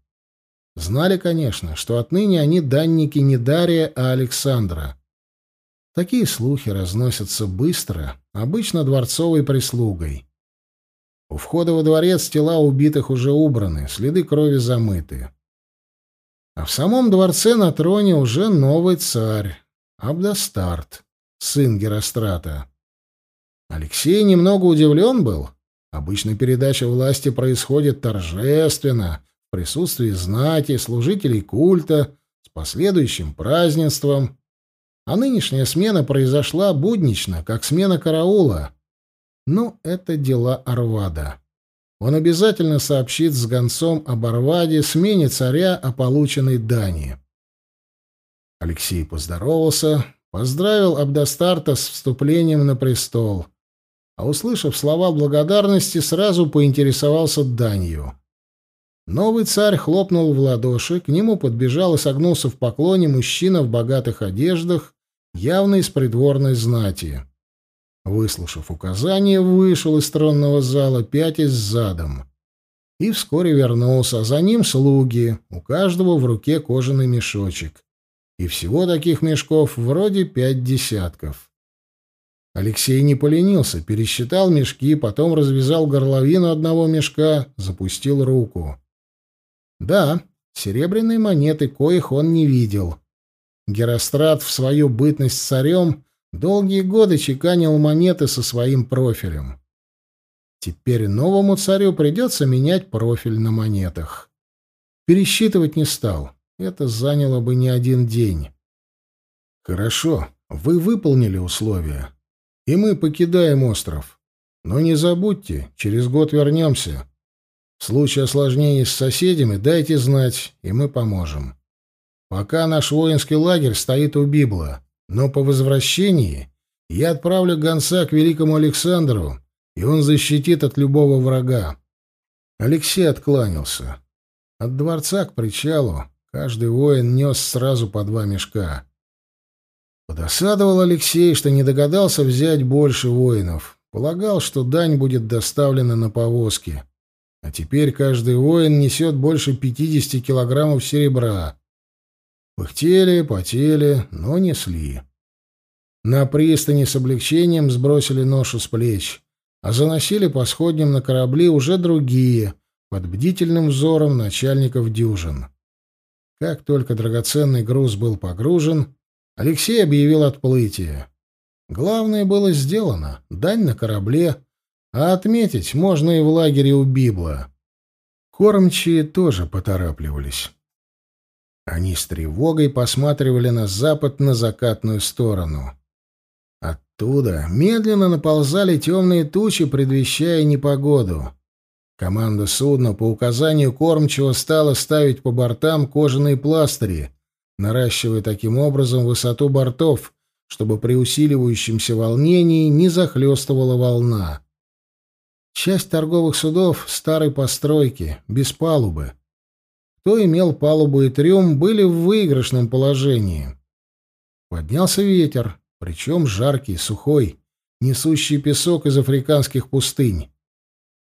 Знали, конечно, что отныне они данники не Дария, а Александра. Такие слухи разносятся быстро, обычно дворцовой прислугой. У входа во дворец тела убитых уже убраны, следы крови замыты. А в самом дворце на троне уже новый царь, Абдастарт, сын Герострата. Алексей немного удивлен был — Обычно передача власти происходит торжественно, в присутствии знати, служителей культа, с последующим празднеством. А нынешняя смена произошла буднично, как смена караула. Ну, это дела Арвада. Он обязательно сообщит с гонцом об Арваде, смене царя о полученной дани. Алексей поздоровался, поздравил Абдастарта с вступлением на престол — а, услышав слова благодарности, сразу поинтересовался данью. Новый царь хлопнул в ладоши, к нему подбежал и согнулся в поклоне мужчина в богатых одеждах, явно из придворной знати. Выслушав указание, вышел из тронного зала, пятясь задом. И вскоре вернулся, а за ним слуги, у каждого в руке кожаный мешочек. И всего таких мешков вроде пять десятков. Алексей не поленился, пересчитал мешки, потом развязал горловину одного мешка, запустил руку. Да, серебряные монеты, коих он не видел. Герострат в свою бытность царем долгие годы чеканил монеты со своим профилем. Теперь новому царю придется менять профиль на монетах. Пересчитывать не стал. Это заняло бы не один день. Хорошо, вы выполнили условия и мы покидаем остров. Но не забудьте, через год вернемся. В случае осложнений с соседями дайте знать, и мы поможем. Пока наш воинский лагерь стоит у Библа, но по возвращении я отправлю гонца к великому Александру, и он защитит от любого врага. Алексей откланялся. От дворца к причалу каждый воин нес сразу по два мешка. Подосадовал Алексей, что не догадался взять больше воинов. Полагал, что дань будет доставлена на повозке. А теперь каждый воин несет больше 50 килограммов серебра. Пыхтели, потели, но несли. На пристани с облегчением сбросили ношу с плеч, а заносили по сходням на корабли уже другие, под бдительным взором начальников дюжин. Как только драгоценный груз был погружен, Алексей объявил отплытие. Главное было сделано — дань на корабле, а отметить можно и в лагере у Библа. Кормчие тоже поторапливались. Они с тревогой посматривали на запад, на закатную сторону. Оттуда медленно наползали темные тучи, предвещая непогоду. Команда судна по указанию кормчего стала ставить по бортам кожаные пластыри, наращивая таким образом высоту бортов, чтобы при усиливающемся волнении не захлестывала волна. Часть торговых судов старой постройки, без палубы. Кто имел палубу и трюм, были в выигрышном положении. Поднялся ветер, причем жаркий, сухой, несущий песок из африканских пустынь.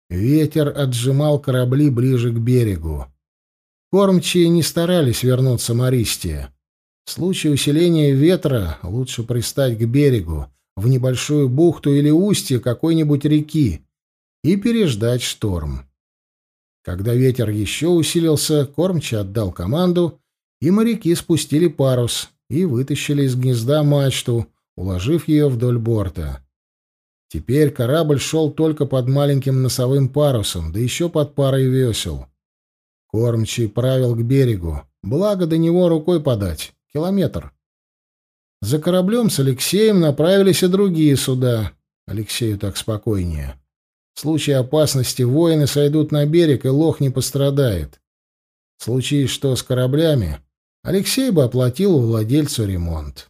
Ветер отжимал корабли ближе к берегу. Кормчие не старались вернуться Мористия. В случае усиления ветра лучше пристать к берегу, в небольшую бухту или устье какой-нибудь реки, и переждать шторм. Когда ветер еще усилился, кормчий отдал команду, и моряки спустили парус и вытащили из гнезда мачту, уложив ее вдоль борта. Теперь корабль шел только под маленьким носовым парусом, да еще под парой весел. Кормчий правил к берегу, благо до него рукой подать. Километр. За кораблем с Алексеем направились и другие суда. Алексею так спокойнее. В случае опасности воины сойдут на берег, и лох не пострадает. В случае что с кораблями, Алексей бы оплатил владельцу ремонт.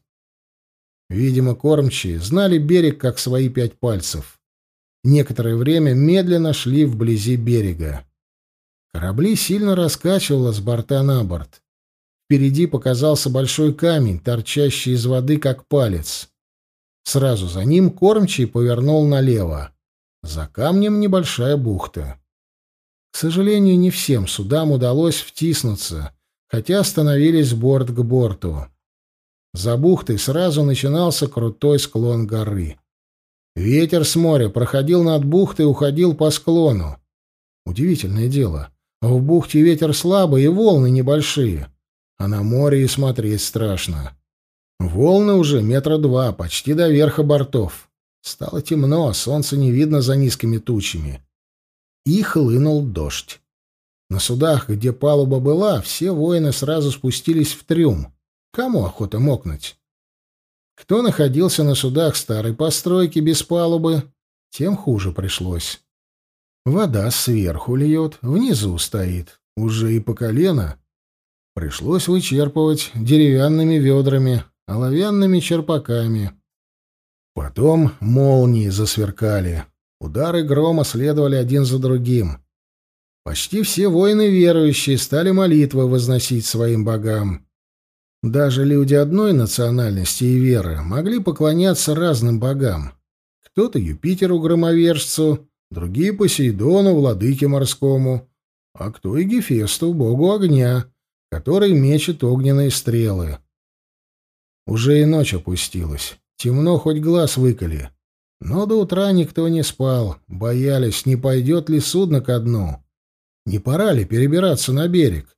Видимо, кормчие знали берег как свои пять пальцев. Некоторое время медленно шли вблизи берега. Корабли сильно раскачивало с борта на борт. Впереди показался большой камень, торчащий из воды, как палец. Сразу за ним кормчий повернул налево. За камнем небольшая бухта. К сожалению, не всем судам удалось втиснуться, хотя остановились борт к борту. За бухтой сразу начинался крутой склон горы. Ветер с моря проходил над бухтой и уходил по склону. Удивительное дело. В бухте ветер слабый и волны небольшие а на море и смотреть страшно. Волны уже метра два, почти до верха бортов. Стало темно, солнце не видно за низкими тучами. И хлынул дождь. На судах, где палуба была, все воины сразу спустились в трюм. Кому охота мокнуть? Кто находился на судах старой постройки без палубы, тем хуже пришлось. Вода сверху льет, внизу стоит, уже и по колено, Пришлось вычерпывать деревянными ведрами, оловянными черпаками. Потом молнии засверкали. Удары грома следовали один за другим. Почти все воины верующие стали молитвы возносить своим богам. Даже люди одной национальности и веры могли поклоняться разным богам. Кто-то Юпитеру громовержцу, другие Посейдону, владыке морскому, а кто и Гефесту, богу огня, который мечет огненные стрелы. Уже и ночь опустилась. Темно, хоть глаз выколи. Но до утра никто не спал, боялись, не пойдет ли судно ко дну. Не пора ли перебираться на берег?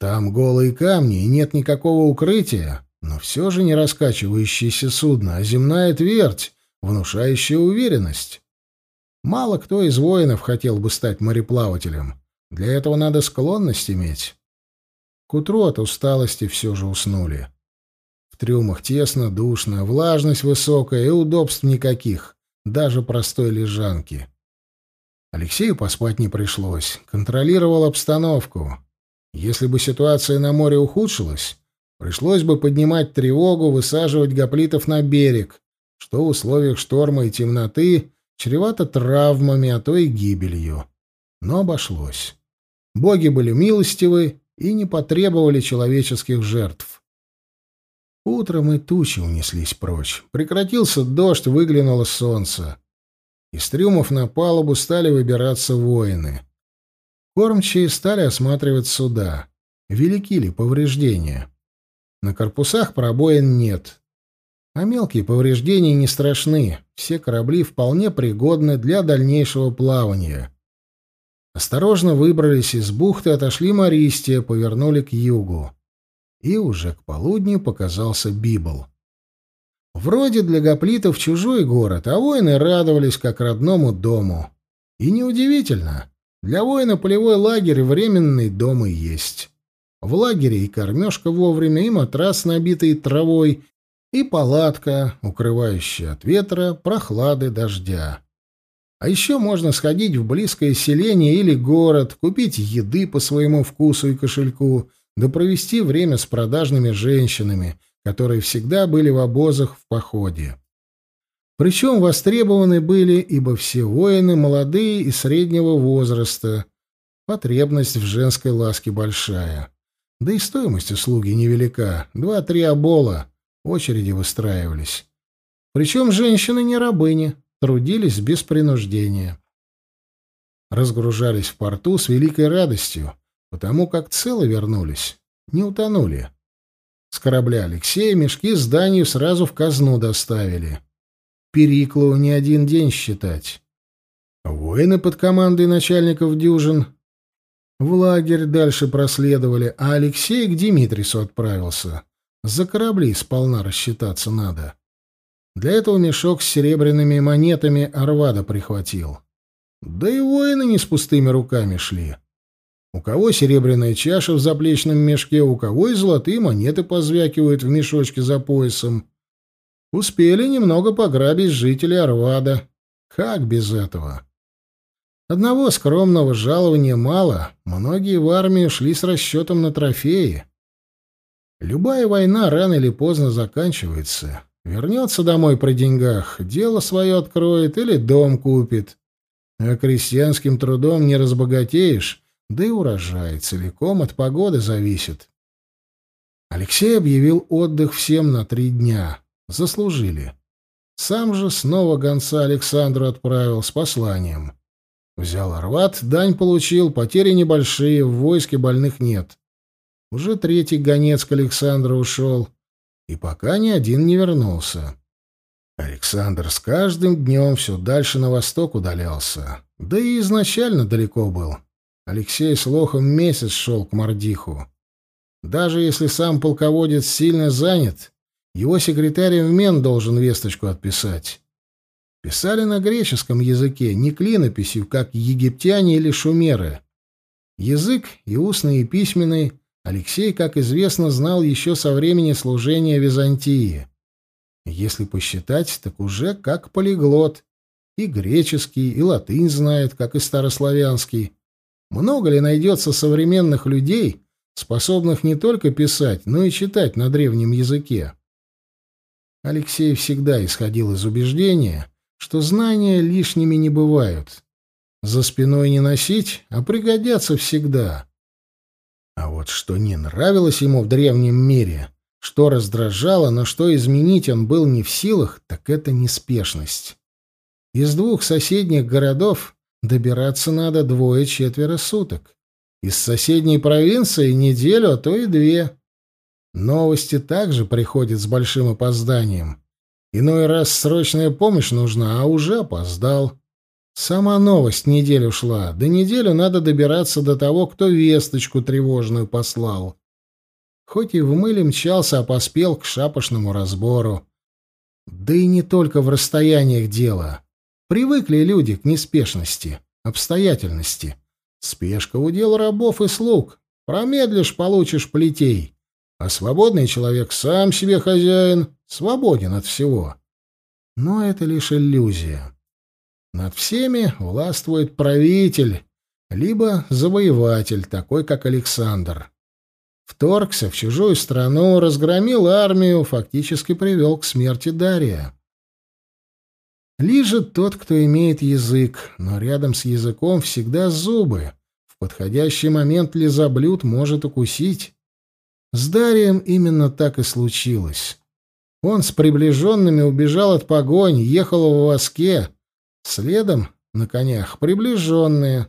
Там голые камни и нет никакого укрытия, но все же не раскачивающееся судно, а земная твердь, внушающая уверенность. Мало кто из воинов хотел бы стать мореплавателем. Для этого надо склонность иметь. К утру от усталости все же уснули. В трюмах тесно, душно, влажность высокая и удобств никаких, даже простой лежанки. Алексею поспать не пришлось, контролировал обстановку. Если бы ситуация на море ухудшилась, пришлось бы поднимать тревогу, высаживать гоплитов на берег, что в условиях шторма и темноты чревато травмами, а то и гибелью. Но обошлось. Боги были милостивы и не потребовали человеческих жертв. Утром и тучи унеслись прочь. Прекратился дождь, выглянуло солнце. Из трюмов на палубу стали выбираться воины. Кормчие стали осматривать суда. Велики ли повреждения? На корпусах пробоин нет. А мелкие повреждения не страшны. Все корабли вполне пригодны для дальнейшего плавания. Осторожно выбрались из бухты, отошли Мористия, повернули к югу. И уже к полудню показался Библ. Вроде для гоплитов чужой город, а воины радовались как родному дому. И неудивительно. Для воина полевой лагерь временный дом и есть. В лагере и кормежка вовремя, и матрас, набитый травой, и палатка, укрывающая от ветра, прохлады, дождя. А еще можно сходить в близкое селение или город, купить еды по своему вкусу и кошельку, да провести время с продажными женщинами, которые всегда были в обозах в походе. Причем востребованы были, ибо все воины молодые и среднего возраста, потребность в женской ласке большая. Да и стоимость услуги невелика, два-три обола, очереди выстраивались. Причем женщины не рабыни, трудились без принуждения. Разгружались в порту с великой радостью, потому как целы вернулись, не утонули. С корабля Алексея мешки с данью сразу в казну доставили. Периклу не один день считать. Воины под командой начальников дюжин в лагерь дальше проследовали, а Алексей к Димитрису отправился. За корабли сполна рассчитаться надо. Для этого мешок с серебряными монетами Арвада прихватил. Да и воины не с пустыми руками шли. У кого серебряная чаша в заплечном мешке, у кого и золотые монеты позвякивают в мешочке за поясом. Успели немного пограбить жителей Арвада. Как без этого? Одного скромного жалования мало, многие в армию шли с расчетом на трофеи. Любая война рано или поздно заканчивается. Вернется домой при деньгах, дело свое откроет или дом купит. А крестьянским трудом не разбогатеешь, да и урожай целиком от погоды зависит. Алексей объявил отдых всем на три дня. Заслужили. Сам же снова гонца Александру отправил с посланием. Взял Арват, дань получил, потери небольшие, в войске больных нет. Уже третий гонец к Александру ушел, и пока ни один не вернулся. Александр с каждым днем все дальше на восток удалялся. Да и изначально далеко был. Алексей с Лохом месяц шел к Мордиху. Даже если сам полководец сильно занят, его секретарь в Мен должен весточку отписать. Писали на греческом языке, не клинописью, как египтяне или шумеры. Язык и устный, и письменный Алексей, как известно, знал еще со времени служения Византии. Если посчитать, так уже как полиглот. И греческий, и латынь знает, как и старославянский. Много ли найдется современных людей, способных не только писать, но и читать на древнем языке? Алексей всегда исходил из убеждения, что знания лишними не бывают. За спиной не носить, а пригодятся всегда. А вот что не нравилось ему в древнем мире, что раздражало, но что изменить он был не в силах, так это неспешность. Из двух соседних городов добираться надо двое-четверо суток. Из соседней провинции неделю, а то и две. Новости также приходят с большим опозданием. Иной раз срочная помощь нужна, а уже опоздал. Сама новость неделю шла, да неделю надо добираться до того, кто весточку тревожную послал. Хоть и в мыле мчался, а поспел к шапошному разбору. Да и не только в расстояниях дело. Привыкли люди к неспешности, обстоятельности. Спешка удел рабов и слуг. Промедлишь — получишь плетей. А свободный человек сам себе хозяин, свободен от всего. Но это лишь иллюзия. Над всеми властвует правитель, либо завоеватель, такой как Александр. Вторгся в чужую страну, разгромил армию, фактически привел к смерти Дария. Лижет тот, кто имеет язык, но рядом с языком всегда зубы. В подходящий момент лизоблюд может укусить. С Дарием именно так и случилось. Он с приближенными убежал от погони, ехал в воске, Следом, на конях, приближенные.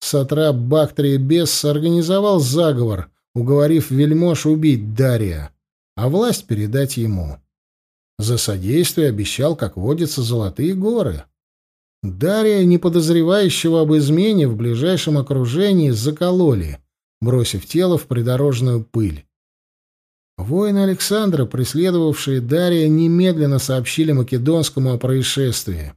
Сатрап Бактрии Бесс организовал заговор, уговорив вельмож убить Дария, а власть передать ему. За содействие обещал, как водятся, золотые горы. Дария, не подозревающего об измене в ближайшем окружении, закололи, бросив тело в придорожную пыль. Воины Александра, преследовавшие Дария, немедленно сообщили Македонскому о происшествии.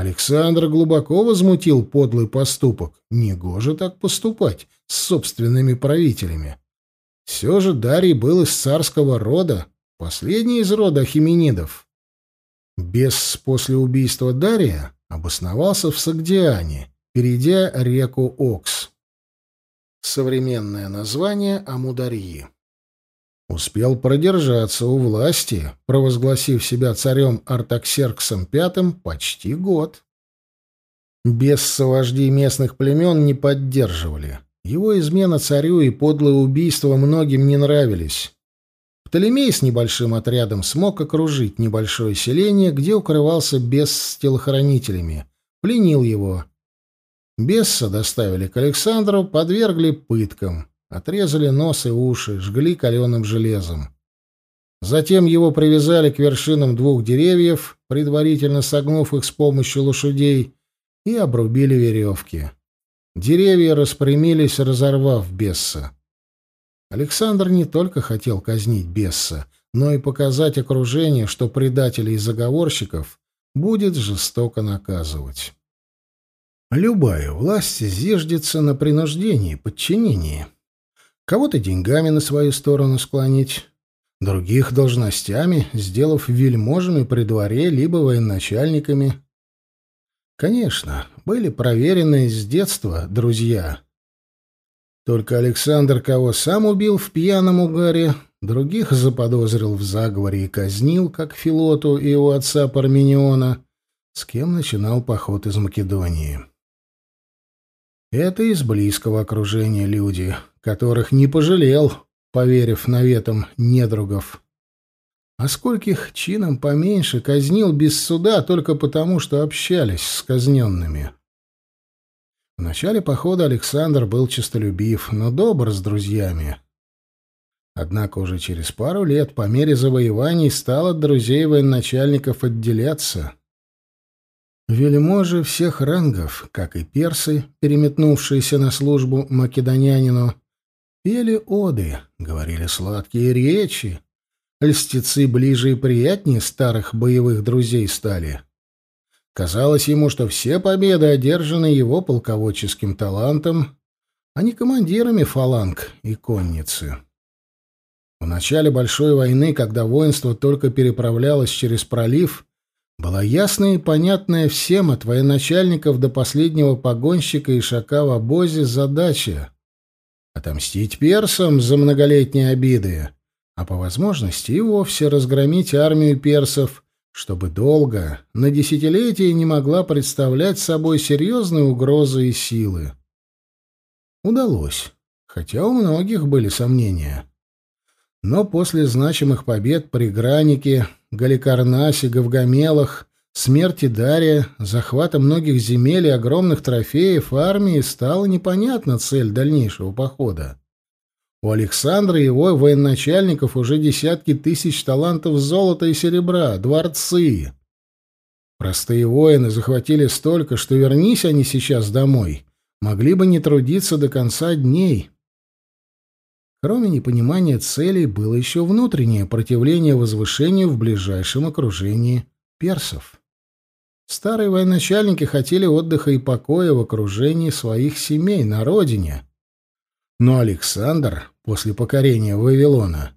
Александр глубоко возмутил подлый поступок. Негоже так поступать с собственными правителями. Все же Дарий был из царского рода, последний из рода Ахименидов. Бес после убийства Дария обосновался в Сагдиане, перейдя реку Окс. Современное название Амударьи. Успел продержаться у власти, провозгласив себя царем Артаксерксом V почти год. Бесса вождей местных племен не поддерживали. Его измена царю и подлое убийство многим не нравились. Птолемей с небольшим отрядом смог окружить небольшое селение, где укрывался бес с телохранителями, пленил его. Бесса доставили к Александру, подвергли пыткам, отрезали нос и уши, жгли каленым железом. Затем его привязали к вершинам двух деревьев, предварительно согнув их с помощью лошадей, и обрубили веревки. Деревья распрямились, разорвав Бесса. Александр не только хотел казнить Бесса, но и показать окружению, что предателей и заговорщиков будет жестоко наказывать. Любая власть зиждется на принуждении, подчинении. Кого-то деньгами на свою сторону склонить, других должностями, сделав вельможами при дворе либо военачальниками. Конечно, были проверенные с детства друзья, только Александр кого сам убил в пьяном угаре, других заподозрил в заговоре и казнил, как Филоту и его отца Пармениона, с кем начинал поход из Македонии. Это из близкого окружения люди, которых не пожалел, поверив наветам недругов. А скольких чином поменьше казнил без суда только потому, что общались с казненными. В начале похода Александр был честолюбив, но добр с друзьями. Однако уже через пару лет, по мере завоеваний, стал от друзей военачальников отделяться. Вельможи всех рангов, как и персы, переметнувшиеся на службу македонянину, пели оды, говорили сладкие речи. Льстецы ближе и приятнее старых боевых друзей стали — Казалось ему, что все победы одержаны его полководческим талантом, а не командирами фаланг и конницы. В начале Большой войны, когда воинство только переправлялось через пролив, была ясная и понятная всем от военачальников до последнего погонщика и шака в обозе задача — отомстить персам за многолетние обиды, а по возможности и вовсе разгромить армию персов — чтобы долго, на десятилетия не могла представлять собой серьезные угрозы и силы. Удалось, хотя у многих были сомнения. Но после значимых побед при Гранике, Галикарнасе, Гавгамелах, смерти Дария, захвата многих земель и огромных трофеев армии стала непонятна цель дальнейшего похода. У Александра и его военачальников уже десятки тысяч талантов золота и серебра, дворцы. Простые воины захватили столько, что вернись они сейчас домой, могли бы не трудиться до конца дней. Кроме непонимания целей, было еще внутреннее противление возвышению в ближайшем окружении персов. Старые военачальники хотели отдыха и покоя в окружении своих семей на родине — но Александр, после покорения Вавилона,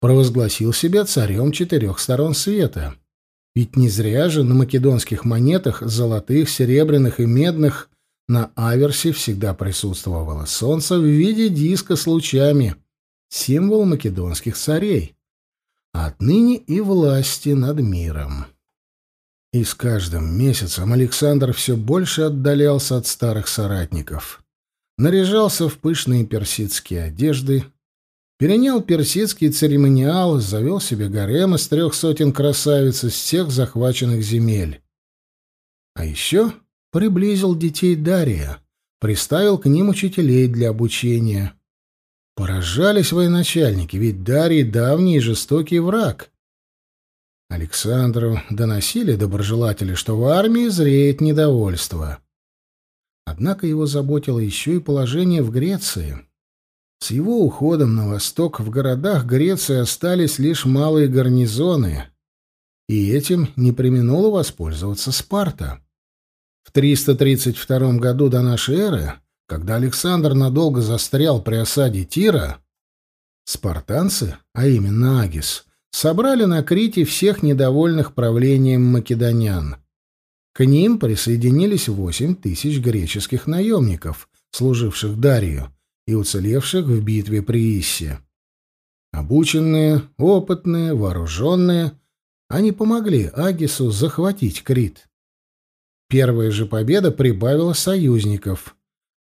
провозгласил себя царем четырех сторон света. Ведь не зря же на македонских монетах, золотых, серебряных и медных, на аверсе всегда присутствовало солнце в виде диска с лучами, символ македонских царей, а отныне и власти над миром. И с каждым месяцем Александр все больше отдалялся от старых соратников наряжался в пышные персидские одежды, перенял персидский церемониал, завел себе гарем из трех сотен красавиц из всех захваченных земель. А еще приблизил детей Дария, приставил к ним учителей для обучения. Поражались военачальники, ведь Дарий — давний и жестокий враг. Александру доносили доброжелатели, что в армии зреет недовольство. Однако его заботило еще и положение в Греции. С его уходом на восток в городах Греции остались лишь малые гарнизоны, и этим не применула воспользоваться Спарта. В 332 году до нашей эры, когда Александр надолго застрял при осаде Тира, спартанцы, а именно Агис, собрали на Крите всех недовольных правлением македонян. К ним присоединились восемь тысяч греческих наемников, служивших Дарию и уцелевших в битве при Иссе. Обученные, опытные, вооруженные, они помогли Агису захватить Крит. Первая же победа прибавила союзников.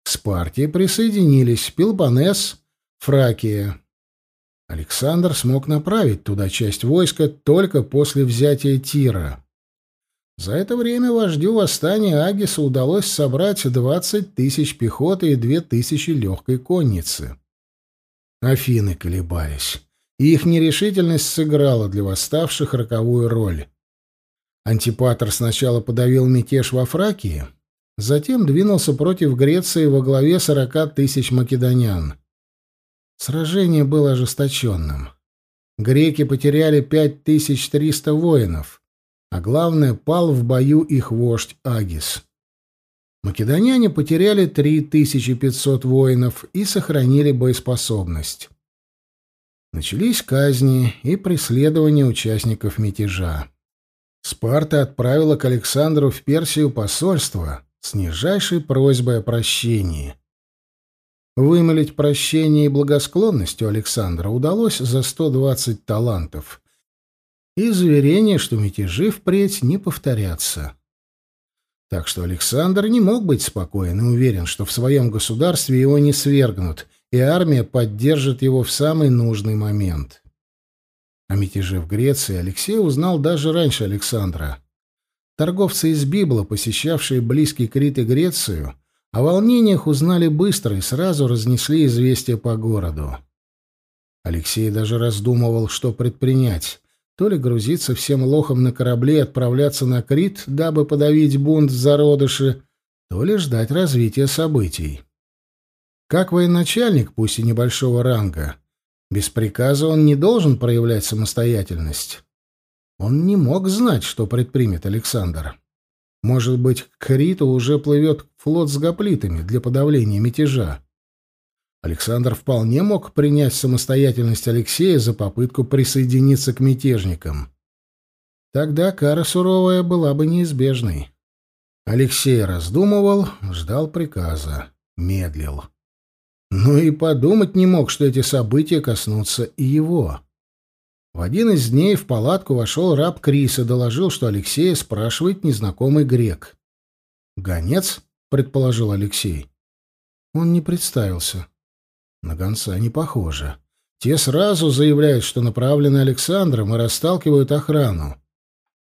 К Спарте присоединились Пелопоннес, Фракия. Александр смог направить туда часть войска только после взятия Тира. За это время вождю восстания Агиса удалось собрать 20 тысяч пехоты и 2 тысячи легкой конницы. Афины колебались, и их нерешительность сыграла для восставших роковую роль. Антипатр сначала подавил мятеж во Фракии, затем двинулся против Греции во главе 40 тысяч македонян. Сражение было ожесточенным. Греки потеряли 5300 воинов — а главное, пал в бою их вождь Агис. Македоняне потеряли 3500 воинов и сохранили боеспособность. Начались казни и преследования участников мятежа. Спарта отправила к Александру в Персию посольство с нижайшей просьбой о прощении. Вымолить прощение и благосклонность у Александра удалось за 120 талантов, и заверение, что мятежи впредь не повторятся. Так что Александр не мог быть спокоен и уверен, что в своем государстве его не свергнут, и армия поддержит его в самый нужный момент. О мятеже в Греции Алексей узнал даже раньше Александра. Торговцы из Библа, посещавшие близкий Крит и Грецию, о волнениях узнали быстро и сразу разнесли известия по городу. Алексей даже раздумывал, что предпринять то ли грузиться всем лохом на корабле и отправляться на Крит, дабы подавить бунт в зародыше, то ли ждать развития событий. Как военачальник, пусть и небольшого ранга, без приказа он не должен проявлять самостоятельность. Он не мог знать, что предпримет Александр. Может быть, к Криту уже плывет флот с гоплитами для подавления мятежа. Александр вполне мог принять самостоятельность Алексея за попытку присоединиться к мятежникам. Тогда кара суровая была бы неизбежной. Алексей раздумывал, ждал приказа, медлил. Но и подумать не мог, что эти события коснутся и его. В один из дней в палатку вошел раб Крис и доложил, что Алексея спрашивает незнакомый грек. «Гонец?» — предположил Алексей. Он не представился. На гонца не похоже. Те сразу заявляют, что направлены Александром и расталкивают охрану.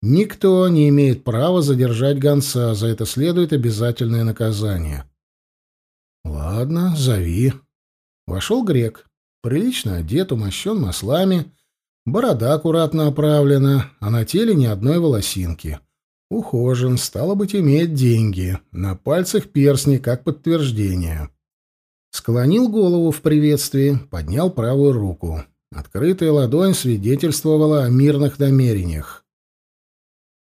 Никто не имеет права задержать гонца, за это следует обязательное наказание. Ладно, зови. Вошел грек. Прилично одет, умощен маслами. Борода аккуратно оправлена, а на теле ни одной волосинки. Ухожен, стало быть, имеет деньги. На пальцах перстни, как подтверждение. Склонил голову в приветствии, поднял правую руку. Открытая ладонь свидетельствовала о мирных намерениях.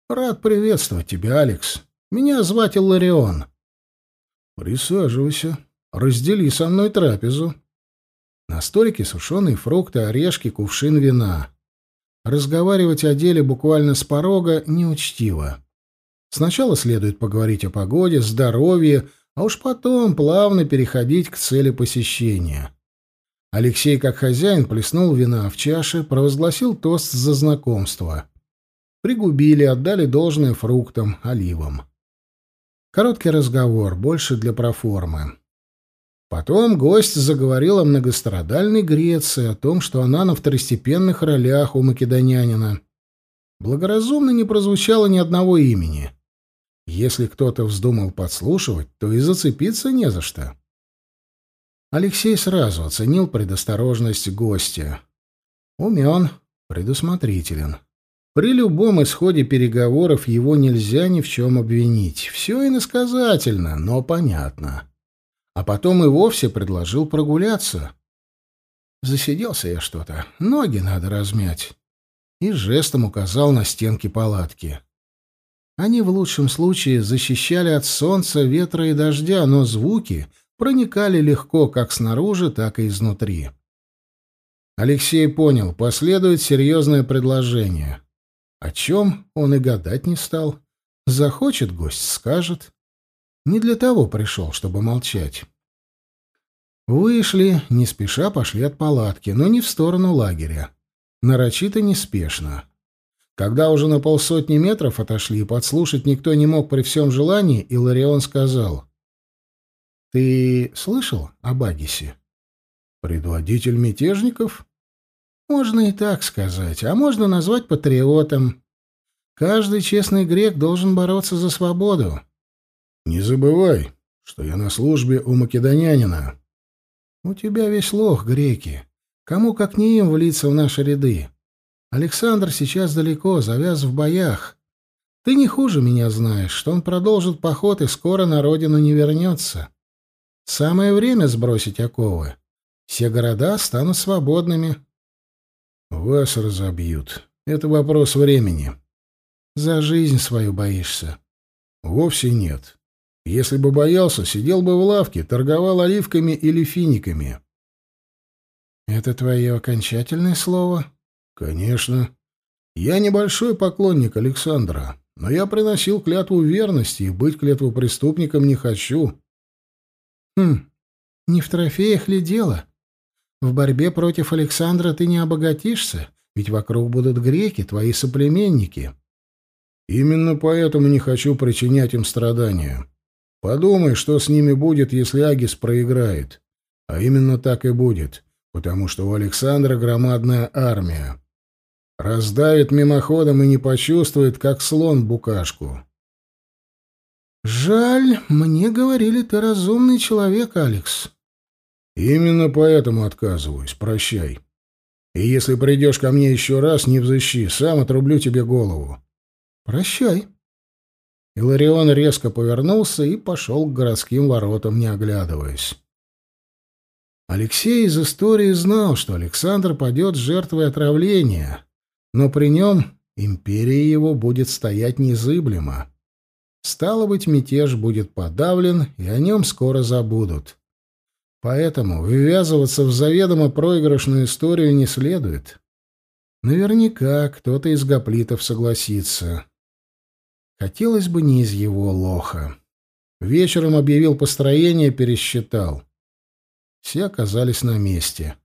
«Рад приветствовать тебя, Алекс. Меня звать Илларион». «Присаживайся. Раздели со мной трапезу». На столике сушеные фрукты, орешки, кувшин вина. Разговаривать о деле буквально с порога неучтиво. Сначала следует поговорить о погоде, здоровье, а уж потом плавно переходить к цели посещения. Алексей, как хозяин, плеснул вина в чаше, провозгласил тост за знакомство. Пригубили, отдали должное фруктам, оливам. Короткий разговор, больше для проформы. Потом гость заговорил о многострадальной Греции, о том, что она на второстепенных ролях у македонянина. Благоразумно не прозвучало ни одного имени. Если кто-то вздумал подслушивать, то и зацепиться не за что. Алексей сразу оценил предосторожность гостя. Умен, предусмотрителен. При любом исходе переговоров его нельзя ни в чем обвинить. Все иносказательно, но понятно. А потом и вовсе предложил прогуляться. Засиделся я что-то, ноги надо размять. И жестом указал на стенки палатки. Они в лучшем случае защищали от солнца, ветра и дождя, но звуки проникали легко как снаружи, так и изнутри. Алексей понял, последует серьезное предложение. О чем он и гадать не стал. Захочет гость, скажет. Не для того пришел, чтобы молчать. Вышли, не спеша пошли от палатки, но не в сторону лагеря. Нарочито неспешно. Когда уже на полсотни метров отошли, и подслушать никто не мог при всем желании, Иларион сказал. «Ты слышал об Агисе?» «Предводитель мятежников?» «Можно и так сказать, а можно назвать патриотом. Каждый честный грек должен бороться за свободу». «Не забывай, что я на службе у македонянина». «У тебя весь лох, греки. Кому, как не им, влиться в наши ряды? Александр сейчас далеко, завяз в боях. Ты не хуже меня знаешь, что он продолжит поход и скоро на родину не вернется. Самое время сбросить оковы. Все города станут свободными. Вас разобьют. Это вопрос времени. За жизнь свою боишься? Вовсе нет. Если бы боялся, сидел бы в лавке, торговал оливками или финиками. Это твое окончательное слово? Конечно. Я небольшой поклонник Александра, но я приносил клятву верности и быть клятвопреступником не хочу. Хм, не в трофеях ли дело? В борьбе против Александра ты не обогатишься, ведь вокруг будут греки, твои соплеменники. Именно поэтому не хочу причинять им страдания. Подумай, что с ними будет, если Агис проиграет. А именно так и будет, потому что у Александра громадная армия. Раздавит мимоходом и не почувствует, как слон букашку. «Жаль, мне говорили, ты разумный человек, Алекс». «Именно поэтому отказываюсь. Прощай. И если придешь ко мне еще раз, не взыщи, сам отрублю тебе голову». «Прощай». Иларион резко повернулся и пошел к городским воротам, не оглядываясь. Алексей из истории знал, что Александр падет жертвой отравления, но при нем империя его будет стоять незыблемо. Стало быть, мятеж будет подавлен, и о нем скоро забудут. Поэтому ввязываться в заведомо проигрышную историю не следует. Наверняка кто-то из гоплитов согласится. Хотелось бы не из его лоха. Вечером объявил построение, пересчитал. Все оказались на месте.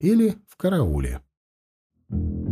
Или в карауле. Thank you.